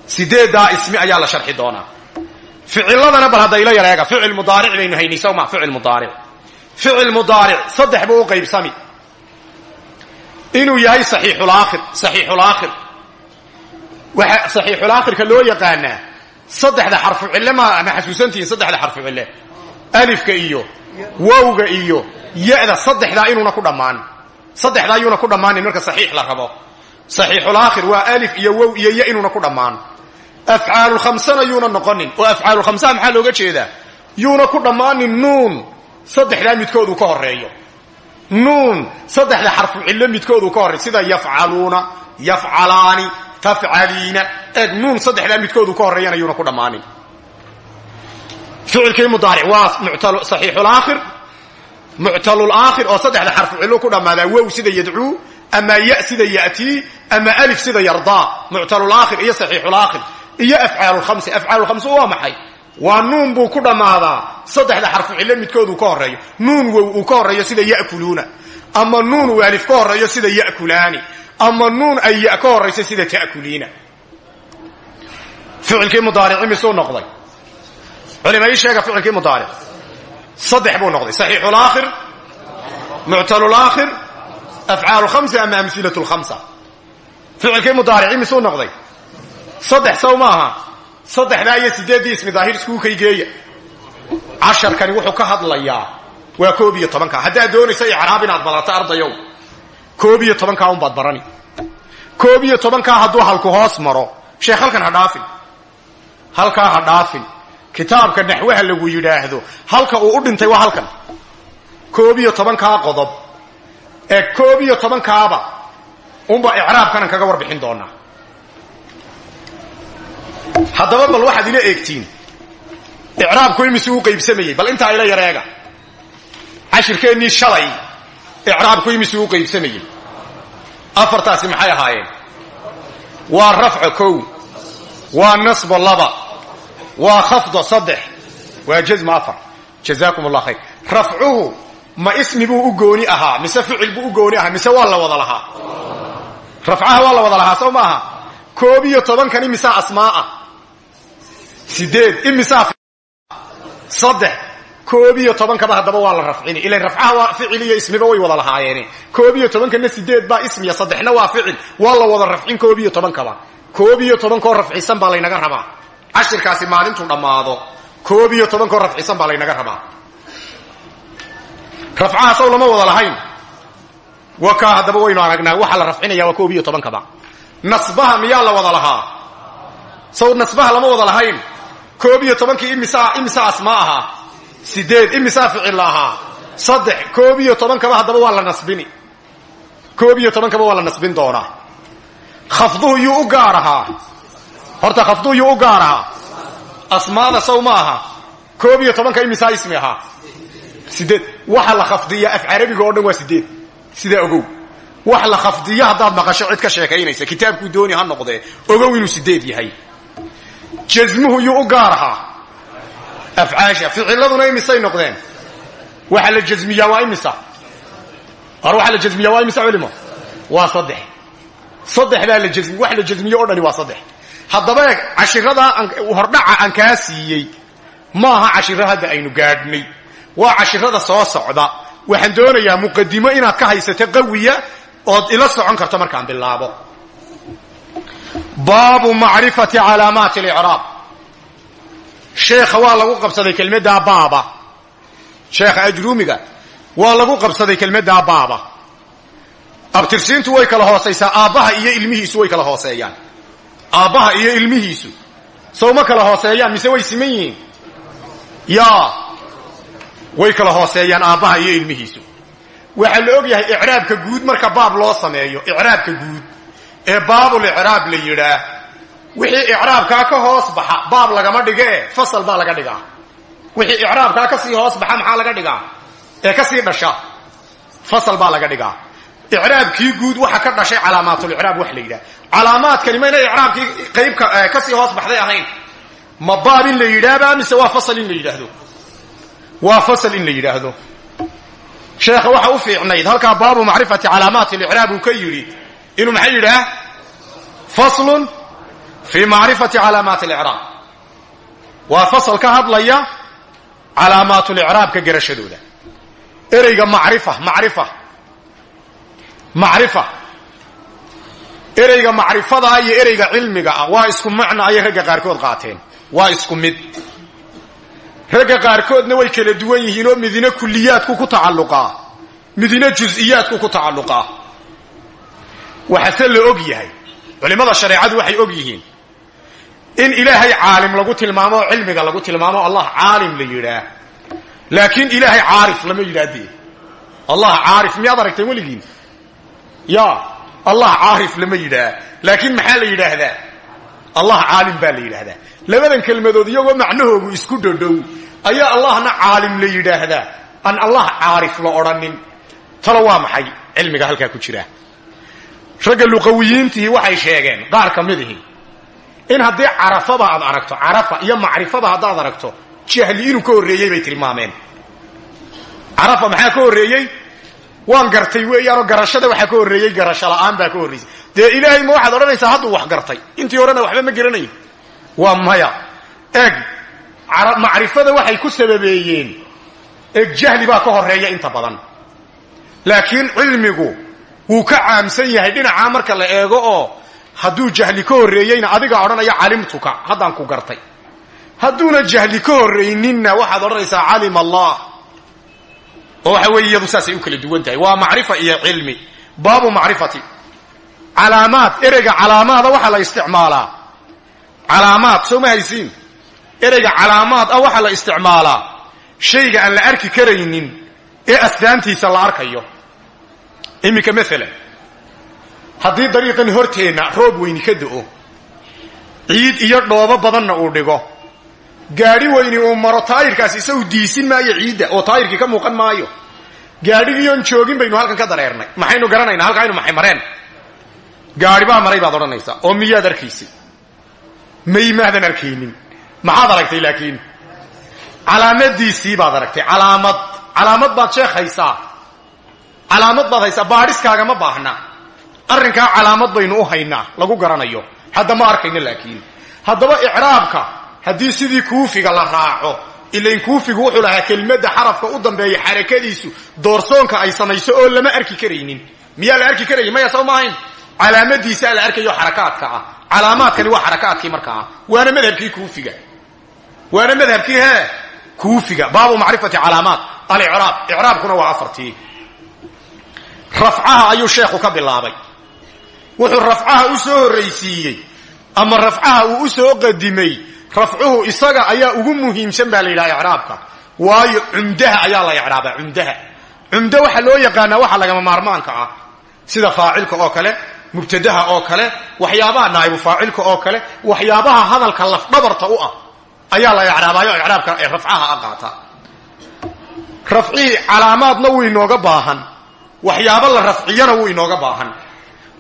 Sideeddaa ismi ayaa la sharxi doonaa? Ficiladana bal haddayla yareega ficil mudaaric baynu haynay sawma ficil mudaaric. Ficil mudaaric saddex buu u qaybsami. Inuu yahay saxiixulaakhir saxiixulaakhir waxa saxiixulaakhirka loo yaqaanaa saddexda xarfu cille ma ma xasuusantihiin saddexda xarfu cille. Alifka iyo wowga iyo ya-da saddexdaa inuuna ku dhammaan saddexdaa yuuna ku dhammaanin marka saxiix la rabo. Saxiixulaakhir waa alif iyo wow iyo ya inuuna ku dhammaan. Afcaalulkhamsana yuuna noqonin. Oo afcaalulkhamsaha maxaa looga jeedaa? Yuuna ku dhammaanin nuun saddexdaa midkooduu ka horeeyo nuun saddexda xarfu cillo midkooduu ka horreeyo. Sida yafcaluuna yafcalaani tafcaliina. Eeg nuun saddexdaa midkooduu ka horreeyana yuuna ku dhammaanin ficilkii mudaaric waa saxiixulaakhir muctalulaakhir oo saddexda xarfu cillo ku dhammaadaa wow sida yadcuu ama ya sida yatii ama alif sida yardaa. Muctalulaakhir iyo saxiixulaakhir iyo afcaalulkhamsi afcaalulkhamsi waa maxay? Waa nuun buu ku dhammaadaa saddexda xarfu cillo midkooduu ka horreeyo. Nuun wow uu ka horreeyo sida ya'kuluuna ama nuun uu alif ka horreeyo sida ya'kulaani ama nuun ay ya ka horrayso sida ta'kuliina. Ficilkii mudaarici misuu noqday? Culima ii sheega ficilkii mudaaric saddex buu noqday saxiixulaakhir muctalulaakhir afcaalu khamsa ama amhilatu lkhamsa ficilkii mudaarici misuu noqday saddex saw maaha saddexdaa iyo sideeddii ismi daahir iskuu kaygeeya casharkani wuxuu ka hadlayaa waa koob iyo tobanka haddaad doonaysa icraab inaad barato ardayow koob iyo tobankaa unbaad barani koob iyo tobankaa hadduu halku hoos maro sheekh halkan ha dhaafin halkaa ha dhaafin kitaabka naxwaha lagu yidhaahdo. Halka uu u dhintay waa halkan. Koob iyo tobankaa qodob. Ee koob iyo tobankaaba unba icraabkanan kaga warbixin doonaa. Haddaba bal waxaad ila eegtiin icraabku imisuu u qaybsamayey bal intaa ila yareega. Cashirkeennii shalay icraabku imisuu u qaybsamayey. Afartaasi maxay ahaayeen? Waa rafco kow waa nasbo laba waa khafdo saddex. Waa jazmu afar. Jazaakum allah khayr. Rafcuhu ma ismi buu u gooni ahaa mise ficil buu u gooni ahaa mise waa la wada lahaa? Rafcaha waa la wada lahaa soo maaha? Koob iyo tobankan imisaa asmaaa? Sideed imisaa saddex koob iyo tobankaba haddaba waa la rafcini. Ilan rafcaha waa ficil iyo ismiba way wada lahaayeene. Koob iyo tobankana sideed baa ismiya saddexna waa ficil. Waa la wada rafcin koob iyo tobankaba. Koob iyo tobankoo rafcisan baa laynaga rabaa cashirkaasi maalintuu dhammaado. Koob iyo tobankoo rafcisan baa laynaga rabaa. Rafcaha saw lama wada lahayn. Wa kaa haddaba waynu aragnaa waxaa la rafcinaya waa koob iyo tobankaba nasbaha miyaa la wada lahaa? Saw nasbaha lama wada lahayn. Koob iyo tobankii imisaa imisaa asmaa ahaa sideed imisaa ficil la ahaa. Saddex koob iyo tobankaba haddaba waa la nasbini. Koob iyo tobankaba waa la nasbin doonaa. Khafduhu yuu u gaar ahaa horta khafduhu yuu u gaar ahaa asmaada saw ma koob iyo tobanka imisaa ismi ahaa sideed waxa la khafdiya af carabiga oo dhan waa sideed. Sidaa ogow. Wax la khafdiyo haddaad maqasho cid ka sheekaynaysa. Kitaabkuu dooni ha noqdee. Ogow inuu sideed yahay. Jasmuhu yuu u gaar ahaa afcaasha ficiladuna imisay noqdeen. Waxa la jasmiyaa waa imisa? Waxaa la jasmiyaa waa imisa culimo? Waa saddex. Saddexdaa la jasmi wax la jasmiye o dhani waa saddex haddaba eeg cashiradaa hordhaca aan kaa siiyey maaha cashiro hadda aynu gaadhnay. Waa cashirada soo socda. Waxaan doonayaa muqadimo inaad ka haysato qawiya ood ila socon karto markaan bilaabo. Baabu macrifati calaamaati alicraab. Sheekha waa lagu qabsaday kelmaddaa baaba. Sheekha ajruumiga waa lagu qabsaday kelmaddaa baaba. Abtirsiintu way kala hoosaysaa aabbaha iyo ilmihiisu way kala hooseeyaan aabbaha iyo ilmihiisu. Sow ma kala hooseeyaan mise way siman yihiin? Yaa way kala hooseeyaan aabbaha iyo ilmihiisu. Waxaa la og yahay icraabka guud marka baab loo sameeyo icraabka guud ee baabul icraab la yidhaah. Wixii icraabkaa ka hoos baxa baab lagama dhigee fasal baa laga dhigaa. Wixii icraabkaa ka sii hoos baxa maxaa laga dhigaa? Ee ka sii dhasha fasal baa laga dhigaa icraabkii guud waxa ka dhashay calaamaatulicraab wax la yidhaha calaamaadkani mayna icraabkii qaybka ka sii hoos baxday ahayn. Ma baab in la yidhaahba mise waa fasal in la yidhaahdo? Waa fasal in la yidhaahdo. Sheekha waxa u fiicnayd halkaa baabu macrifati calaamaati licraab uu ka yidhi inuu maxay yidhaah? Faslun fii macrifati calaamaati waa fasal ka hadlaya calaamaatulicraabka garashadooda. Ereyga macrifa macrifa. Ereyga macrifadaa iyo ereyga cilmiga ah waa isku macno ayay ragga qaarkood qaateen. Waa isku mid. Ragga qaarkoodna way kala duwan yihiin oo midina kuliyaadku ku tacalluqaa midina jus-iyaadku ku tacalluqaa waxase la og yahay. Culimmada shareecadu waxay og yihiin. In ilaahay caalim lagu tilmaamo oo cilmiga lagu tilmaamo allah caalim la yidhaah laakiin ilaahay caarif lama yidhaahdee. Allah caarif miyaad aragteen weligiin ya allah caarif lama yidhaah laakiin maxaa la yidhaahdaa? Allah caalim baa la yidhaahdaa. Labadan kelmadood iyagoo macnahoogu isku dhodhow ayaa allahna caalim la yidhaahdaa. Aan allah caarif la odhanin. Talo waa maxay? Cilmiga halkaa ku jira. Ragga luqawiyiintihi waxay sheegeen qaar ka midihi in haddii carafaba aad aragto carafa iyo macrifaba haddaad aragto jahli inuu ka horreeyey bay tilmaameen. Carafa maxaa ka horreeyey waan gartay weeyaanoo garashada waxaa ka horreeyey garasho la'aan baa ka horraysay dee ilaahay ma waxaad odhanaysaa hadduu wax gartay? Intii horena waxba ma garanayn waa maya. Eeg macrifada waxay ku sababeeyeen. Eeg jahli baa ka horreeya inta badan. Laakiin cilmigu wuu ka caamsan yahay dhinacaa marka la eego oo hadduu jahli ka horreeyeyna adigaa odhanaya calimtuka haddaan ku gartay. Hadduuna jahli ka horrayninna waxaad odhanaysaa calim allah oo waxa weeye iyadu saasay u kala duwan tahay. Waa macrifa iyo cilmi. Baabu macrifati. Calaamaad. Ereyga calaamaada waxaa la isticmaalaa. Calaamaad. Soo ma haysiin? Ereyga calaamaad ah waxaa la isticmaalaa. Shayga aan la arki karaynin ee astaantiisa la arkayo. Iminka maalan haddii dariiqan horteenna roob weyni ka da'o ciid iyo dhoobo badanna uu dhigo gaadhi weyni uu maro taayirkaas isagu diisin maayo ciidda oo taayirkii ka muuqan maayo. Gaadhigiiyoon joogin baynu halkan ka dareernay. Maxaynu garanaynaa halkaa inu maxay mareen? Gaadhi baa maray baad odhanaysaa oo miyaad arkaysay may maadan arkaynin. Maxaad aragtay laakiin? Calaamadiisii baad aragtay. Calaamad. Calaamad baad sheekh haysaa calaamad baad haysaa. Baadhiskaaga ma baahna. Arrinkaa calaamad baynu u haynaa lagu garanayo. Hadda ma arkayno laakiin. Haddaba icraabka haddii sidii kuufiga la raaco ilain kuufigu wuxuu lahaa kelmadda xarafka u dambeeya xarakadiisu doorsoonka ay samayso oo lama arki karaynin. Miyaa la arki karayay maya soo maahayn? Calaamadiisaa la arkayo xarakaadka ah. Calaamaadkani waa xarakaadkii markaa waana madhabkii kuufiga. Waana madhabkii hee? Kuufiga. Baabu macrifati calaamaat alicraab. Icraabkuna waa afartii. Rafcaha ayuu sheekhu ka bilaabay. Wuxuu rafcaha u soo horraysiiyey ama rafcaha uu u soo qadimay rafcuhu isaga ayaa ugu muhiimsan baa la yidhaha icraabka. Waayo cumdaha ayaa la icraabaa cumdaha cumdo waxaa loo yaqaanaa waxa lagama maarmaanka ah sida faacilka oo kale mubtadaha oo kale waxyaabaha naa'ibu faacilka oo kale waxyaabaha hadalka lafdhabarta u ah ayaa la icraabaayo icraabka rafcaha a qaata. Rafcihii calaamaadna wuu inooga baahan waxyaabo la rafciyana wuu inooga baahan.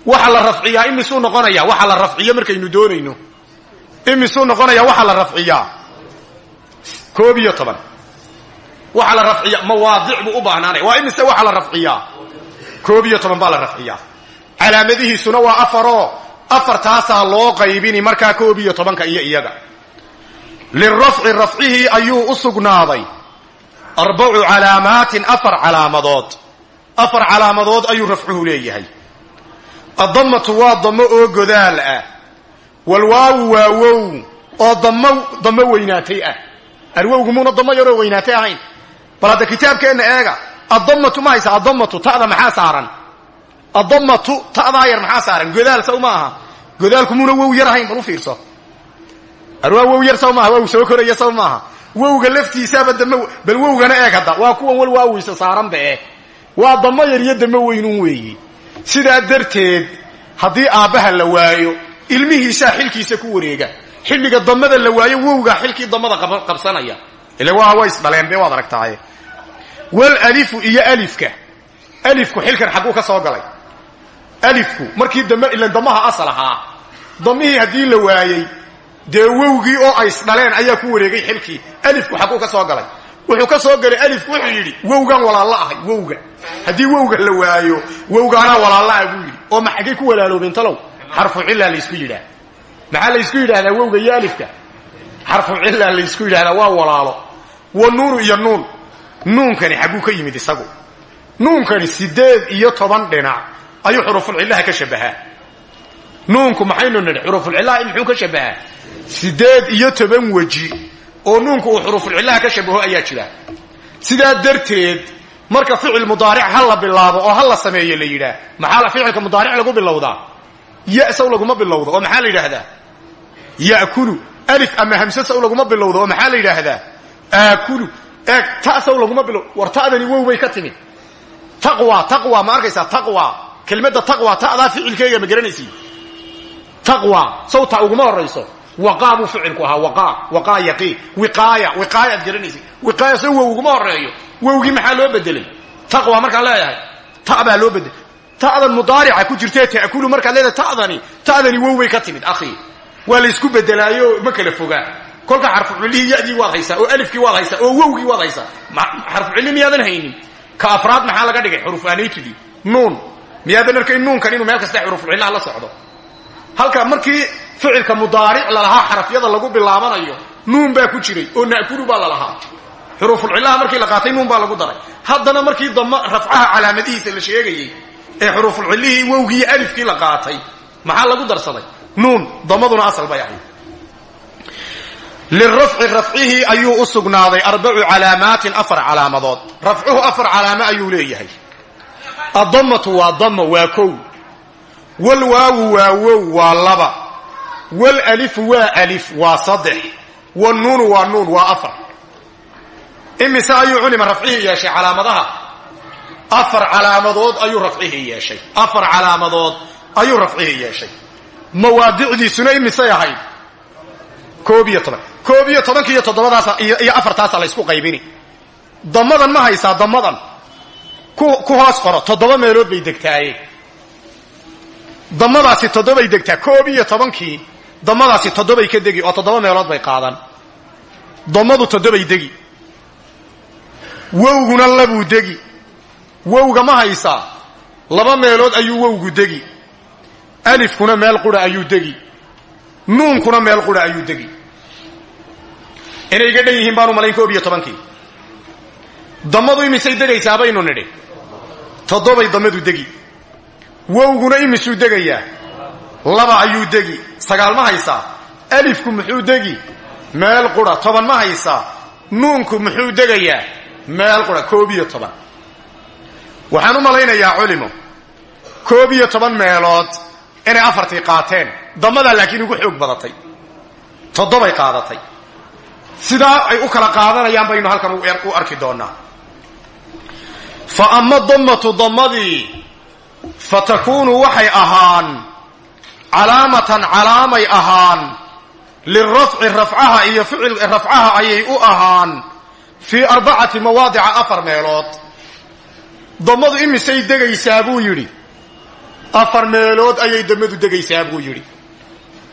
Waxa la rafciyaa imisuu noqonaya waxa la rafciyo markaynu doonayno imisuu noqonaya waxa la rafciyaa. Koob iyo toban. Waxa la rafciya mawaadic buu u baahnaanaya waa imise waxa la rafciyaa? Koob iyo toban baa la rafciyaa. Calaamadihiisuna waa afaroo afartaasaa loo qaybini markaa koob iyo tobanka iyo iyaga. Lirafci rafcihii ayuu u sugnaaday. Arbacu calaamaatin afar calaamadood. Afar calaamadood ayuu rafcuhu leeyahay. Addamatu waa dammo oo godaal ah walwaawu waa wow oo dammo dammo weynaatay ah. Arwowgu muuna dammo yaroo weynaatay ahayn. Bal hadda kitaabkeenna eega addamatu ma haysa addamatu ta'da maxaa saaran? Addamatu ta'daa yar maxaa saaran? Godaal saw ma aha. Godaalku muuna wow yar ahayn bal u fiirso. Arwaa wow yar saw maaha wow soo koraya saw maaha wowga laftiisaaba dam bal wowgana eeg hadda. Waa kuwan wal waaweysa saaranba eh. Waa dammo yar iyo dammo weynun weeyi. Sidaa darteed haddii aabbaha la waayo ilmihiisaa xilkiisa ku wareega. Xilliga damada la waayo wowgaa xilkii damada qabsanaya. Ila waa isdhaleen be waad aragtaaye wal alifu iyo alifka. Alifku xilkan xagguu ka soo galay. Alifku markii dam ilan damaha asal ahaa damihii haddii la waayey dee wowgii oo ay isdhaleen ayaa ku wareegay xilkii. Alifku xagguu ka soo galay. Wuxuu ka soo galay alifku wuxuu yidhi wowgan walaalla ahay wowga. Haddii wowga la waayo wowgaanaa walaalaha buu yidhi. Oo maxagay ku walaaloobeen talow xarfu cillaa laysku yidhaah maxaa laysku yidhahdaa wowga iyo alifka? Xarfu cillaa laysku yidhahdaa waa walaalo. Wa nuunu iyo nuun. Nuunkani xagguu ka yimid isagu. Nuunkani sideed iyo toban dhinac ayuu xurufulcillaha ka shabahaa. Nuunku maxaynu nidhi? Xurufulcillaha muxuu ka shabahaa? Sideed iyo toban weji oo nuunku uu xurufulcillaha ka shabaho ayaa jira. Sidaa darteed marka ficil mudaaric ha la bilaabo oo ha la sameeyo la yidhaah. Maxaa ficilka mudaaric lagu bilowdaa ya saw laguma bilowdo oo maxaa la yidhaahdaa? Yakulu alif ama hamse saw laguma bilowdo oo maxaa la yidhaahdaa? Aakulu eeg ta saw laguma bilowdo war ta'dani wow ka timid taqwa taqwa ma arkaysaa? Taqwa. Kelmadda taqwa ta'daa ficilkeega ma garanaysi taqwa sawta uguma horayso waqaa buu ficilku ahaa waqaa waqaa yaqii wiqaaya wiqaaya ad garanaysa wiqaaya soo wow uguma horeeyo wowgii maxaa loo bedelay? Taqwa markaan leeyahay ta baa loo bedelay ta'dan mudaarica ku jirtee ta'kulu markaad leedahay ta'dani ta'dani wow bay ka timid akhi. Waa la isku bedelaayo ma kala fogaa. Kolka xarfu cilihii yadii waad haysaa oo alifkii waad haysaa oo wowgii waad haysaa. Xarfu cili miyaadan haynin? Ka afraad maxaa laga dhigay? Xuruf anaytidii nuun. Miyaadan arkayn nuunkan inuu meel kasta xurufulcillaha la socdo. Halka markii ficilka mudaaric lalahaa xarafyada lagu bilaabanayo nuun baa ku jiray oo na'kulu baa lalahaa xurufulcillaha markii la qaatay nuun baa lagu daray. Haddana markii dam rafcaha calaamadihiisa la sheegayey ee xurufulcillihii wowgii alifkii la qaatay. Maxaa lagu darsaday? Nuun damaduna asal bay ahayd. Lirafci rafcihii ayuu u sugnaaday arbacu calaamaatin afar calaamadood. Rafcuhu afar calaamo ayuu leeyahay. Addamatu waa damo waa kow. Walwaawu waa wow waa laba. Walalifu waa alif waa saddex. Wanuunu waa nuun waa afar. Imise ayuu culima rafcihii yeeshay calaamadaha afar calaamadood ayuu rafcihii yeeshay. Afar calaamadood ayuu rafcihii yeeshay. Mawaadicdiisuna imisay ahayd. Koob iyo toban. Koob iyo tobanka iyo toddobadaas iyo afartaasa la ysku qaybini. Damadan ma haysaa damadan ku hoos qoro toddoba meelood bay degtaaye damadaasi toddobay degtaa koob iyo tobankii damadaasi toddobay ka degi oo toddoba meelood bay qaadan. Damadu toddobay degi. Wowguna labuu degi wowga ma haysaa laba meelood ayuu wowgu degi. Alifkuna meel qura ayuu degi. Nuunkuna meel qura ayuu degi. Inay ga dhan yihiin baanu malayn koob iyo tobankii. Damadu imisay degaysaa baynu nidhi. Toddobay damadu degi. Wowguna imisuu degayaa. Laba ayuu degi. Sagaal ma haysaa alifku muxuu degi? Meel qura. Toban ma haysaa nuunku muxuu degayaa? Meel qura. Koob iyo toban waxaan u malaynayaa culimo koob iyo toban meelood inay afartii qaateen. Damadaa laakiin ugu xoog badatay. Toddobay qaadatay. Sidaa ay u kala qaadanayaan baynu halkan u arki doonaa. Fa ama dammatu dammadii fa takuunu waxay ahaan calaamatan calaamay ahaan lirafci rafcaha iyo rafcaha ayay u ahaan fii arbacati mawaadica afar meelood dammadu imisay degaysaa buu yidhi. Afar meelood ayay damadu degaysaa buu yidhi.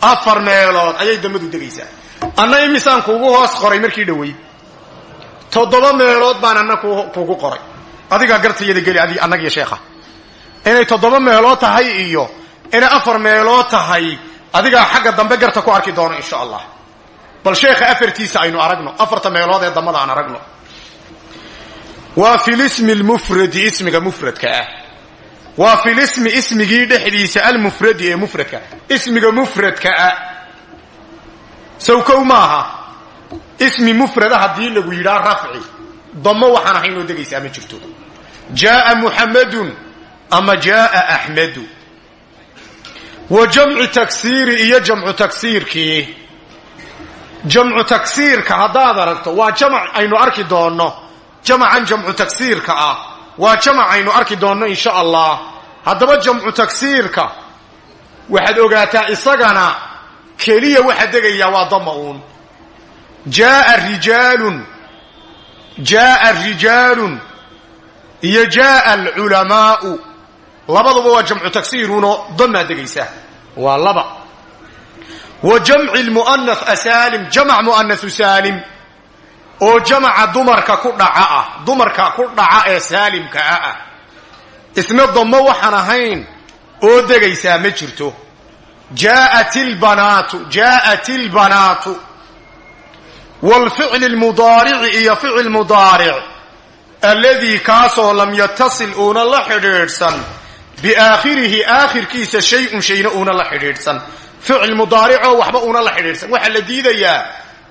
Afar meelood ayay damadu degaysaa anna imisaan kuugu hoos qoray markii dhoweyd. Toddoba meelood baan anna kuugu qoray. Adigaa gartayada geli annagiyo sheekha. Inay toddoba meelood tahay iyo inay afar meelood tahay adigaa xagga dambe garta ku arki doono insha allah. Bal sheekha afartiisa aynu aragno afarta meelood ee damada aan aragno waa fi lismi lmufradi ismiga mufradka ah. Waa fi lismi ismigii dhexdiisa almufradi ee mufradka. Ismiga mufradka ah sawkow maaha. Ismi mufrada haddii lagu yidhaa rafci. Damo waxaan ahaynoo degaysaa ma jirto. Jaaa muxamadun ama jaaa axmedu. Wa jamci taksiiri iyo jamcu taksiirkii. Jamcu taksiirka haddaad aragto waa jamac aynu arki doonno jamacan jamcu taksiirka ah. Waa jamac aynu arki doonno insha allah. Haddaba jamcu taksiirka waxaad ogaataa isagana keliya waxa degayaa waa dama uun jaaa rijaalun jaaa rijaalun iyo jaaa alculamaau labaduba waa jamcu taksiiruunoo damaa degaysa. Waa laba. Wa jamci lmu'anath asaalim jamac oo jamaca dumarka ku dhaca ah dumarka ku dhaca ee saalimkaa ah isna damo waxaan ahayn oo degaysaa ma jirto. Jaa'at ilbanaatu jaa'at ilbanaatu. Waalficli lmudaarici iyo ficil mudaaric alladii kaasoo lam yatasil uuna la xidhiidhsan biaakhirihi aakhirkiisa shay-un shayna uuna la xidhiidhsan. Ficil mudaaricoo waxba uuna la xidhiidhsan. Waxaa diidayaa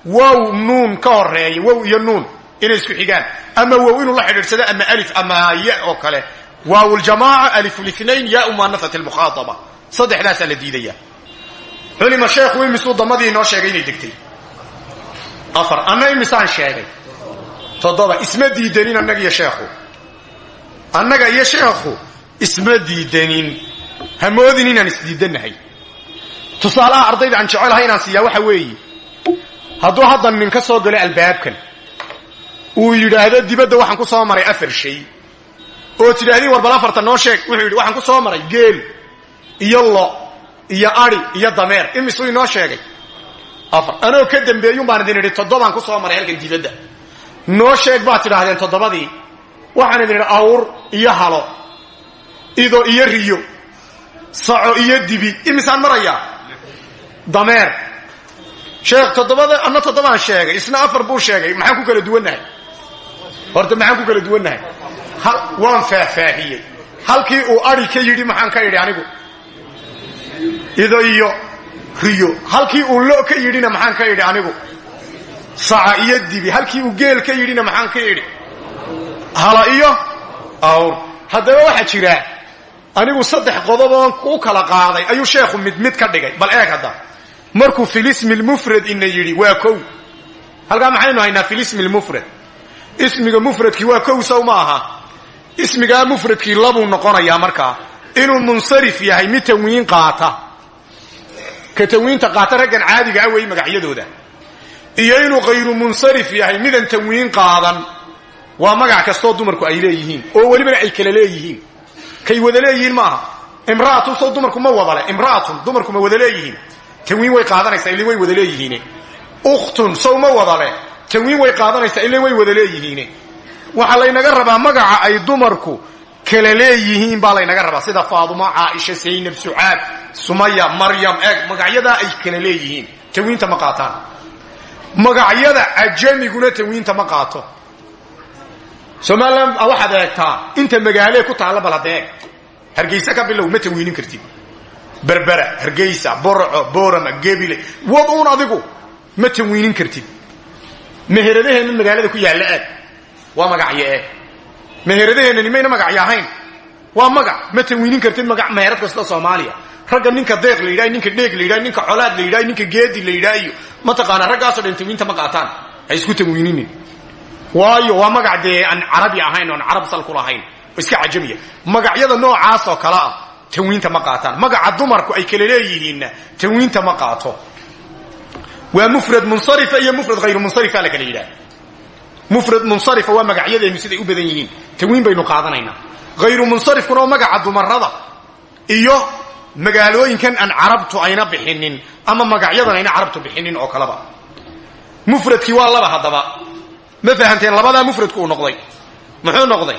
wow nuun ka horreeya wow iyo nuun. Inay isku xigaan. Ama wow inuu la xidhiidhsado ama alif ama ya oo kale. Waaw ljamaaca alifulithnain yaau muanasat lmukhaadaba saddexdaasaa la diidaya culima sheekhu imisuu damadii inoo sheegay inay degtay. Afar anna imisaan sheegay. Toddoba isma diidanin annaga iyo sheekhu annaga iyo sheekhu isma diidanin hamoodin inaan isdiidannahay. Tusaalaha ardayda aan jecelahay inaan siiyaa waxa weeye hadduu hadda nin ka soo galo albaabkan uu yidhaahdo dibadda waxaan ku soo maray afar shay. Oo tidhaahdii war bal afarta noo sheeg wuxuu yidhi waxaan ku soo maray geel iyo lo iyo ari iyo dameer. Imisuu inoo sheegay. Afar. Anoo ka dambeeyun baan idin idhi toddobaan ku soo maray halkan dibadda. Noo sheeg baad tidhaahdeen toddobadii. Waxaan idin idhi awr iyo halo ido iyo riyo saco iyo dibi. Imisaan marayaa? Dameer sheekh toddobada anna toddobaan sheegay isna afar buu sheegay maxaan ku kala duwannahay horta maxaan ku kala duwannahay waan faahfaahiyey. Halkii uu ari ka yidhi maxaan ka idhi anigu ido iyo riyo. Halkii uu lo ka yidhina maxaan ka idhi anigu saca iyo dibi. Halkii uu geel ka yidhina maxaan ka idhi hala iyo awr. Haddaba waxaa jira anigu saddex qodoboon u kala qaaday. Ayuu sheekhu mid mid ka dhigay. Bal eeg hadda markuu filismi lmufrad ina yidhi waa kow. Halkaa maxaynu haynaa filismi lmufrad ismiga mufradkii waa kow sow ma aha. Ismigaa mufradkii labuu noqonayaa markaa. Inuu munsarif yahay mid tanwiin qaata. Ka tanwiinta qaata raggan caadiga ah wey magacyadooda. Iyo inuu khayru munsarif yahay midan tanwiin qaadan. Waa magac kastoo dumarku ay leeyihiin oo welibana ay kala leeyihiin. Kay wada leeyihiin maaha? Imra'atun sow dumarku ma wadale imra'atun dumarku ma wada leeyihiin tanwiin way qaadanaysaa ilin way wada leeyihiine. Ukhtun sow ma wadale tanwiin way qaadanaysaa ilin way wada leeyihiine. Waxaa laynaga rabaa magaca ay dumarku kala leeyihiin baa laynaga rabaa. Sida faadumo caaisha saynab sucaad sumaya maryam eeg magacyadaa ay kala leeyihiin. Tanwiinta ma qaataan. Magacyada cajamiguna tanwiinta ma qaato. Somalilan waxaad eegtaa inta magaalee ku taalla bal hadda eeg. Ka bilow ma tanwiinin kartid berbera hargeysa borco boorama gebile wad uun adigu ma tanwiinin kartid. Meheradaheenna magaalada ku yaalla eeg. Waa magacyo eeg meheradaheenani mayna magacyo ahayn waa magac ma tanwiinin kartid magac meherad kasta soomaaliya. Ragga ninka deeq la yidhahay ninka dheeg la yidhahay ninka colaad la ninka geedi la yidhaayo mataqaanaa raggaasoo dhan tanwiinta ma qaataan? Ha isku tanwiininin. Waayo waa magac dee aan carabi ahayn oon carab sal ku iska cajamiya. Magacyada noocaasoo kale ah tanwiinta ma qaataan. Magaca dumarku ay kala leeyihiinna tanwiinta ma qaato. Waa mufrad munsarifa iyo mufrad hayru munsarifa la kala yidhaha mufrad munsarifa waa magacyadeenu siday u badan yihiin. Tanwiin baynu qaadanaynaa hayru munsarifkuna oo magaca dumarada iyo magaalooyinkan aan carabtu ayna bixinin ama magacyadan ayna carabtu bixinin oo kaleba. Mufradkii waa laba haddaba. Ma fahamteen labadaa mufradku uu noqday? Muxuu noqday?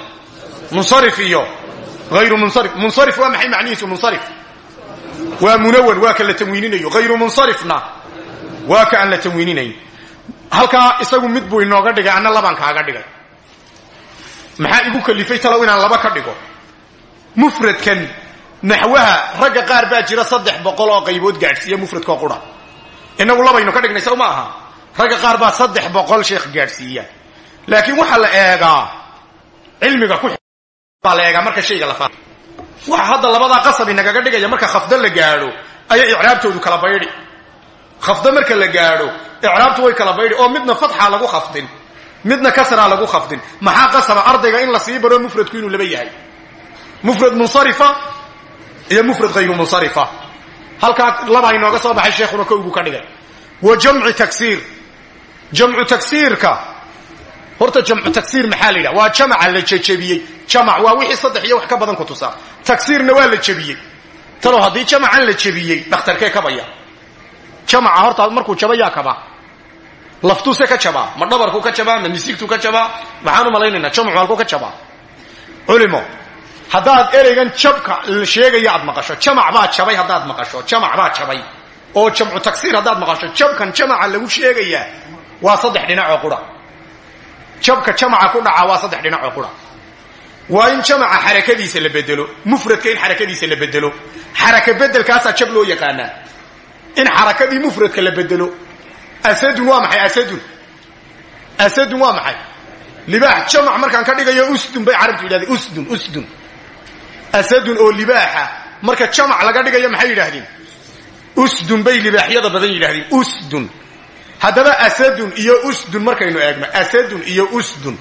Munsarif iyo hayru munsarif munsarif waa maxay macnihiisu munsarif waa munawan waa ka la tanwiininayo. hayru munsarifna waa ka aan la tanwiininayn. Halkaa isagu mid buu inooga dhigay anna labaan kaaga dhigay. Maxaa igu kalifay talow inaan laba ka dhigo? Mufradkan naxwaha ragga qaar baa jira saddex boqol oo qaybood gaadhsiiya mufradkoo qura. Inagu labaynu ka dhignay sow ma aha. Ragga qaar baa saddex boqol sheekh gaadhsiiya. Laakiin waxaa la eegaa cilmiga baa la eegaa marka shayga la fa waxa hadda labadaa qasab inagaga dhigaya marka khafdo la gaadho ayaa icraabtoodu kala baydhi. Khafdo marka la gaadho icraabtu way kala baydhi oo midna fatxa lagu khafdin midna kasraa lagu khafdin. Maxaa qasaba ardayga in la sii baro mufradku inuu laba yahay? Mufrad munsarifa iyo mufrad hayru munsarifa. Halkaa labaa inooga soo baxay sheekhuna kowgu ka dhigay. Wa jamci taksiir. Jamcu taksiirka horta jamcu taksiir maxaa la yidhaha waa jamaca la jejebiyey jamac waa wixii saddex iyo wax ka badan ku tusaa. Taksiirna waa la jebiyey talow haddii jamacan la jebiyey dhakhtarkee kabaya. Jamaca horta markuu jaba yaa kaba. Laftuuse ka jabaa ma dhabarku ka jabaa ma misigtu ka jabaa maxaan u malaynaynaa jamcu halku ka jabaa. Culimo haddaad ereygan jabka sheegaya aad maqasho jamac baa jabay haddaad maqasho jamac baa jabay. Oo jamcu tagsiir haddaad maqasho jabkan jamaca lagu sheegayaa waa saddex dhinacoo qura jabka jamaca ku dhaca waa saddex dhinacoo qura waa in jamaca xarakadiisa la bedelo mufradka in xarakadiisa la bedelo xaraka bedelkaasaa jab loo yaqaanaa. In xarakadii mufradka la bedelo asadun waa maxay asadun? Asadun waa maxay? Libaax jamac markaan ka dhigayo usdun bay carabtu yidhahdeen usdun usdun. Asadun oo libaaxa marka jamac laga dhigayo maxay yidhaahdeen? Usdun bay libaaxyada badan yidhahdeen usdun haddaba asadun iyo usdun markaynu eegno. Asadun iyo usdun.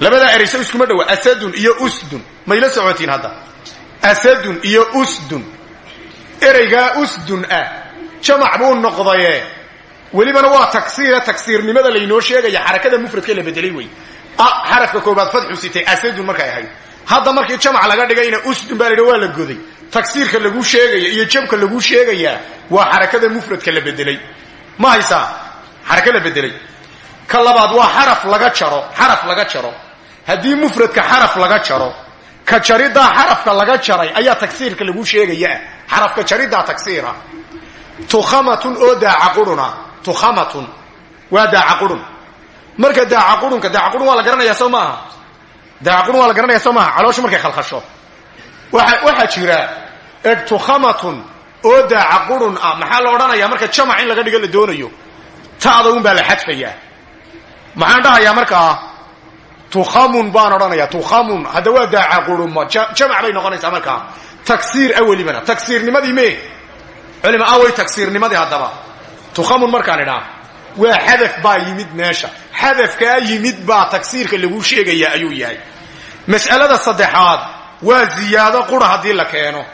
Labadaa erayso iskuma dhowa asadun iyo usdun. Mayla socotiin hadda. Asadun iyo usdun. Ereygaa usdun ah jamac buu noqdaye. Welibana waa tagsiira tagsiirnimada laynoo sheegaya xarakada mufradka la bedelay wey. Xarafka koobaad fadxu sitay asadun markay ahayd. Hadda markii jamac laga dhigayna usdun baa la waa la goday. Tagsiirka lagu sheegaya iyo jabka lagu sheegayaa waa xarakada mufradka la bedelay. Ma haysaa xaraka la bedelay. Ka labaad waa xaraf laga jaro xaraf laga jaro. Haddii mufradka xaraf laga jaro ka jariddaa xarafka laga jaray ayaa tagsiirka lagu sheegayaa xarafka jariddaa tagsiira. Tukhamatun oo daacaquruna tukhamatun. Waa daacaqurun marka daacaqurunka daacaqurun waa la garanayaa soo maaha? Daacaqurun waa la garanaya soo maaha? Calooshu markay khalkhasho. Waxaa jira eg tukhamatun oo daacaqurun ah. Maxaa la odhanayaa marka jamac in laga dhigo la doonayo ta'da un baa la xadfayaa maxaan dhahayaa markaa tukhamun baan odhanayaa tukhamun hadda waa daacaqurunma jamac bay noqonaysaa markaa tagsiir a welibana tagsiirnimadii me. Culima awey tagsiirnimadii haddaba. Tukhamun markaan idhaa. Waa xadaf baa yimid meesha. Xadafkaa yimid baa tagsiirka lagu sheegayaa ayuu yahay. Mas'alada saddexaad waa ziyaado qura haddii la keeno.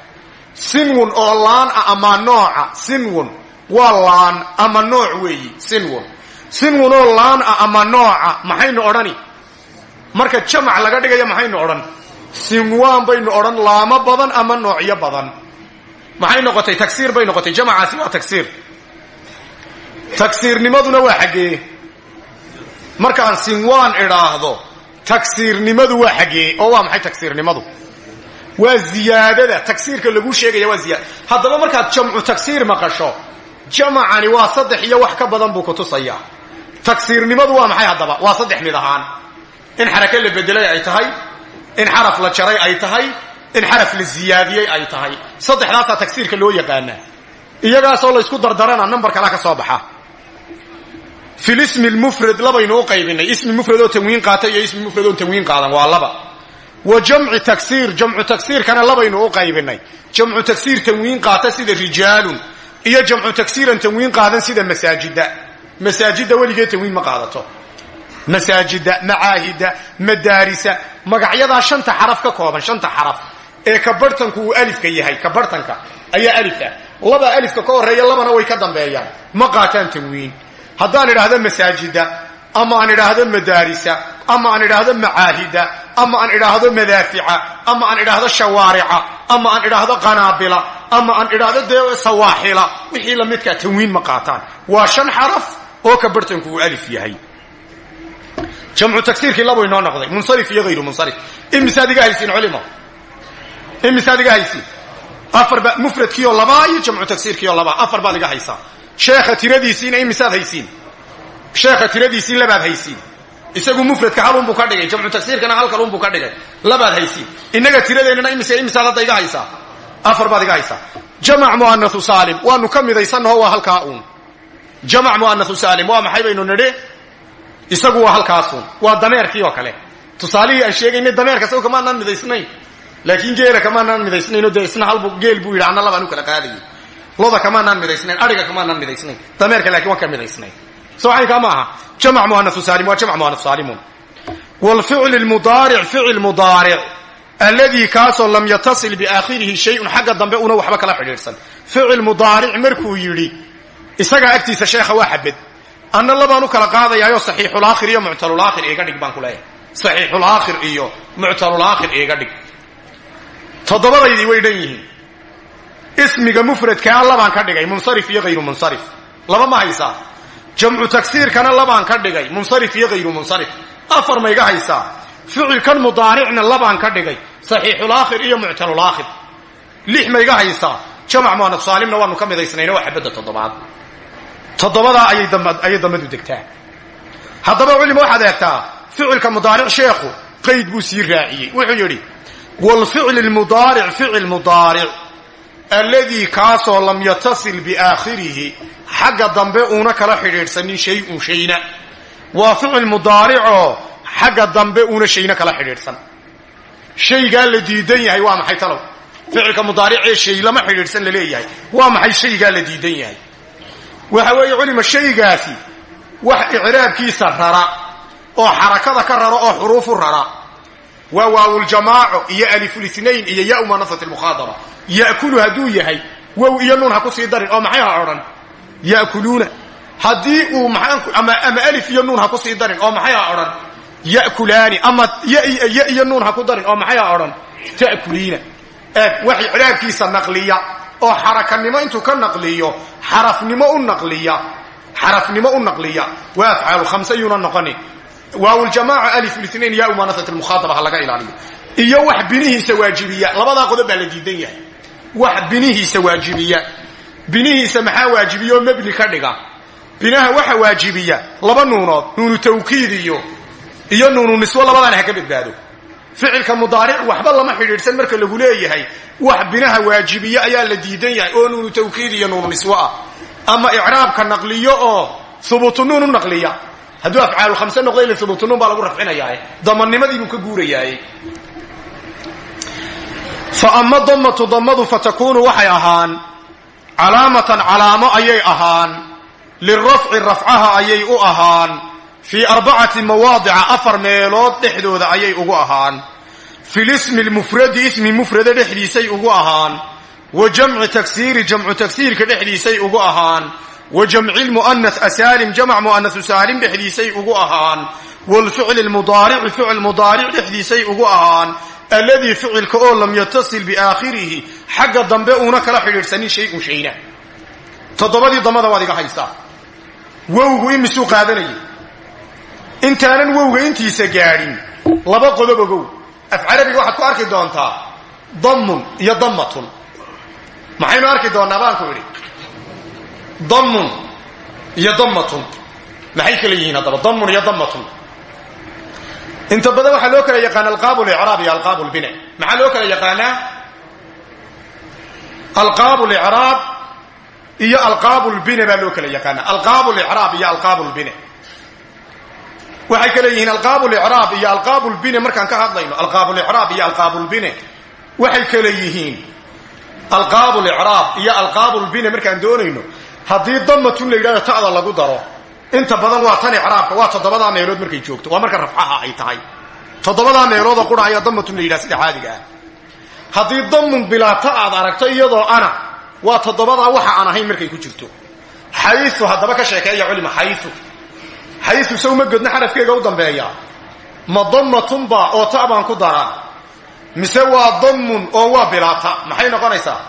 Sinwun oo laan ah ama nooca sinwun waa laan ama nooc weeyi? Sinwun sinwun oo laan ah ama nooca maxaynu odhani? Marka jamac laga dhigayo maxaynu odhan? Sinwaan baynu odhan laamo badan ama noocyo badan. Maxay noqotay? Tagsiir bay noqotay. Jamacaasi waa tagsiir tagsiirnimaduna waa xaggee. Markaan sinwaan idhaahdo tagsiirnimadu waa xaggee. Oo waa maxay tagsiirnimadu waa ziyaadada. Tagsiirka lagu sheegaya waa ziyaada haddaba markaad jamcu tagsiir maqasho jamacani waa saddex iyo wax ka badan buu kutusaya tagsiirnimadu waa maxay haddaba? Waa saddex mid ahaan. In xarake la bedelay ay tahay in xaraf la jaray ay tahay in xaraf la ziyaadiyey ay tahay. Saddexdaasaa tagsiirka loo yaqaanaa. Iyagaasoo laysku dardarana number kala ka soo baxa. Fi lismi lmufrad labaynu u qaybinay. Ismi mufrad oo tanwiin qaata iyo ismi mufrad oon tanwiin qaadan waa laba. Wa jamci tagsiir jamcu tagsiirkana labaynu u qaybinay. Jamcu tagsiir tanwiin qaata sida rijaalun iyo jamcu tagsiiran tanwiin qaadan sida masaajida masaajida weligee tanwiin ma qaadato. Masaajida macaahida madaarisa magacyadaa shanta xaraf ka kooban shanta xaraf. Ee kabarhtanku uu alifka yahay kabarhtanka ayaa alif ah. Labaa alifka ka horreeya labana way ka dambeeyaan. Ma qaataan tanwiin. Haddaan idhaahdo masaajida ama aan idhaahdo madaarisa ama aan idhaahdo macaahida ama aan idhaahdo madaafica ama aan idhaahdo shawaarica ama aan idhaahdo qanaabila ama aan idhaahdo dee sawaaxila wixii lamidkaa tanwiin ma qaataan. Waa shan xaraf oo kabarhtanku uu alif yahay. Jamcu tagsiirkii labu inoo noqday munsarif iyo hayru munsarif. Imisaad iga haysiin culimo. Imisaad iga haysiin. Afarba mufradkiioo labaa iyo jamcu tagsiirkiioo labaa afar baad iga haysaa. Sheekha tiradiisiina imisaad haysiin. Sheekha tiradiisii labaad haysiin isagu mufradka halunbuu ka dhigay jamcu tagsiirkana hal kalunbuu ka dhigay. Labaad haysiin innaga tiradeennana imise imisaad hadda iga haysaa? Afar baad iga haysaa. Jamac mu'anathu saalim waanu ka midaysannaho waa halkaa uun. Jamac mu'anathu saalim waa maxay baynu nidhi? Isagu waa halkaasun waa dameerkii oo kale. Tusaalihii aan sheegaynay dameerka isago kamaanaan midaysnayn. Laakiin geela kamaanaan midaysnaynoo dee isna halbu geel buu yidhi anna labaan u kala qaadayay loda kamaanaan midaysnayn adhiga kamaanaan midaysnayn. Dameerka laakiin waan ka midaysnayn soo caynkaa ma aha jamac mu'anathu saalim waa jamac mu'anathu saalimun waalficli lmudaaric ficil mudaaric alladii kaasoo lam yatasil biaakhirihi shayun xagga dambe una waxba kala xidhiidhsan ficil mudaaric markuu yidhi isagaa agtiisa sheekha waa xabad anna labaan u kala qaadayaayo saxiixulaakhir iyo muctalulaakhir iiga dhig baan ku leeyahay saxiixulaakhir iyo muctalulaakhir iiga dhig toddobadaydii way dhan yihiin ismiga mufradkaa labaan ka dhigay munsarif iyo hayru munsarif laba jamcu tagsiirkana labaan ka dhigay munsarif iyo hayru munsarif. Afar ma iga haysaa? Ficilkan mudaaricna labaan ka dhigay saxiixulaakhir iyo muctalulaakhir lix mayga haysaa? Jamac muanaf saalimna waanu ka midaysnayna waa xabadda toddobaad. Toddobadaa ayay dambadu degtaa. Haddaba culima waxaad eegtaa ficilka mudaaric sheekhu qayd buu sii raaciyey. Wuxuu yidhi wlficli lmudaaric ficil mudaaric alladii kaasoo lam yatasil biaakhirihi xagga dambe uuna kala xidhiidhsanin shay-un shayna. Waa ficil mudaaricoo xagga dambe uuna shayna kala xidhiidhsan. Shaygaa la diidan yahay waa maxay talow? Ficilka mudaaricee shay lama xidhiidhsan la leeyahay. Waa maxay shaygaa la diidan yahay? Waxa weeye culima shaygaasi wax icraabkiisa rara oo xarakada ka rara oo xuruufu rara. Waa waawuljamaaco iyo alifulithnayn iyo ya manasat lmukhaadaba ya'kulu hadduu yahay wow iyo nuun ha ku sii darin oo maxay ha odhan? Ya'kuluuna haddii uu ama alif iyo nuun ha ku sii darin oo maxay ha odhan? Ya'kulaani ama ya iyo nuun ha ku darin oo maxay ha odhan? Ta'kuliina eeg wax icraabkiisa naqliya oo xarakanimo intuu ka naqliyo xarafnimo u naqliya xarafnimo u naqliya. Waa afcaalu khamse yuuna noqoni. Waawuljamaaca alif lithnain ya umanasat lmukhaadaba ha laga ilaaliyo. Iyo wax binihiisa wax binihiisa waajibiya. Binihiisa maxaa waajibiya oo mebni ka dhiga? Binaha waxa waajibiya laba nuunood nuunu tawkiid iyo iyo nuunu niswo labadaana ha ka badbaado. Ficilka mudaaric waxba lama xidhiidhsan marka lagu leeyahay wax binaha waajibiye ayaa la diidan yahay oo nuunu tawkiid iyo nuunu niswo ah. Ama icraabka naqliyo oo hubuutu nuun u naqliya. Hadduu afcaalu khamse noqdo ila hubuutu nuun baa lagu rafcinayaaye damanimadii buu ka guurayaaye fa ama damatu damadu fatakunu waxay ahaan calaamatan calaamo ayay ahaan lirafci rafcaha ayay u ahaan fii arbacati mawaadica afar meelood dhexdooda ayay ugu ahaan. Fi lismi lmufradi ismi mufrada dhexdiisay ugu ahaan. Wa jamci taksiiri jamcu taksiirka dhexdiisay ugu ahaan. Wa jamci lmu'anas asaalim jamc mu'anasu saalim dhexdiisay ugu ahaan. Waalficli lmudaarici ficil mudaaric ugu ahaan alladii ficilka oo lam yatasil biaakhirihi xagga dambe uuna kala xidhiidhsanin shay-un shayna. Toddobadii damada waad iga haysaa wowgu imisuu qaadanayay. Intaanan wowga intiisa gaadhin laba qodob ogow af carabiga waxaad ku arki doontaa dammun iyo dammatun. Maxaynu arki doonnaa baanku idhi. Dammun iyo dammatun. Maxay kala yihiin haddaba? Iyo dammatun inta badan waxaa loo kala yaqaana alqaabu licraab iyo alqaabu lbina maxaa loo kala yaqaanaa? Alqaabu licraab iyo alqaabu lbina baa loo kala yaqaanaa. Alqaabu licraab iyo alqaabu lbina waxay kale yihiin alqaabu licraab iyo alqaabu lbine markaan ka hadlayno. Alqaabu licraab iyo alqaabu lbine waxay kale yihiin alqaabu licraab iyo alqaabu lbine markaan doonayno. Haddii damatun la yidhahdo ta'da lagu daro inta badan waa tan icraabka waa toddobadaa meelood markay joogto waa marka rafcaha ay tahay. Toddobadaa meeloodoo qura ayaa damatun la yidhaha sida caadiga ah. Haddii damun bilaata aad aragto iyadoo ana waa toddobadaa waxa aan ahayn markay ku jirto. Xayu haddaba ka sheekeeya culima xayu xayu sow ma godna xarafkeega u dambeeya. Ma dammatunba oo ta baan ku daraa. Mise waa dammun oo waa bilaata maxay noqonaysaa?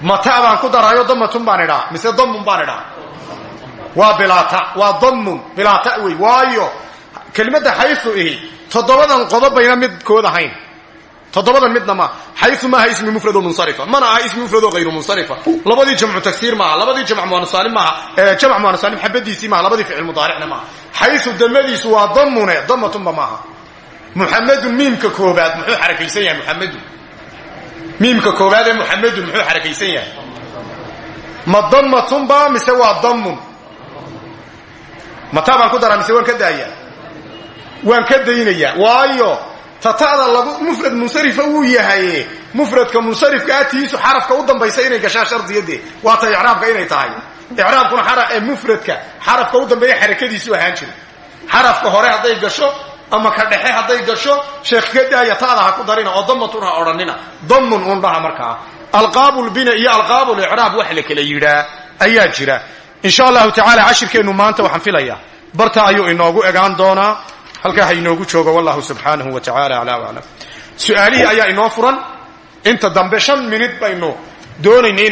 Ma ta baan ku daraayo dammatun baan idhaa mise dammun baan idhaa waa waa dammun bilaata wey waayo kelimadda xayu ihi toddobadan qodob bayna midkood ahayn. Toddobadan midna ma xayu maaha ismi mufrado munsarifa. Mana aha ismi mufrado hayru munsarifa. Labadii jamcu tagsiir maaha labadii jamc muanasaalim maaha jamc muanasaalim xabadiisii maaha labadii ficil mudaaricna maaha xayu damadiisu waa damune damatunba maaha muxamedun miimka koobaad muxuu xarakaysan yahay muxamedun miimka koobaad ee muxamedun muxuu xarakaysan yahay? Ma damatunba mise waa damun mataa baan ku daraa mise waan ka daayaa waan ka daynayaa waayo tatada lagu mufrad munsarifa wuu yahaye mufradka munsarifka atiisu xarafka u dambaysa inay gashaa shardiyadee waata icraabka inay tahay. Icraabkuna ee mufradka xarafka u dambeeya xarakadiisu ahaan jira xarafka hore hadday gasho ama ka dhexe hadday gasho sheekh ka daaya taada ha ku darina oo damatun ha odhanina. Damun un dhaha markaa alqaabulbina iyo alqaabulicraab wax la kala yidhaa ayaa jira insha allahu tacaala cashirkeennu maanta waxaan filayaa. Barta ayuu inoogu egaan doonaa. Halkaa ha inoogu joogo wallahu subxaanahu wa tacala aclaa aclam su'aalihii ayaa inoo furan. Inta dambe shan minid baynu doonaynay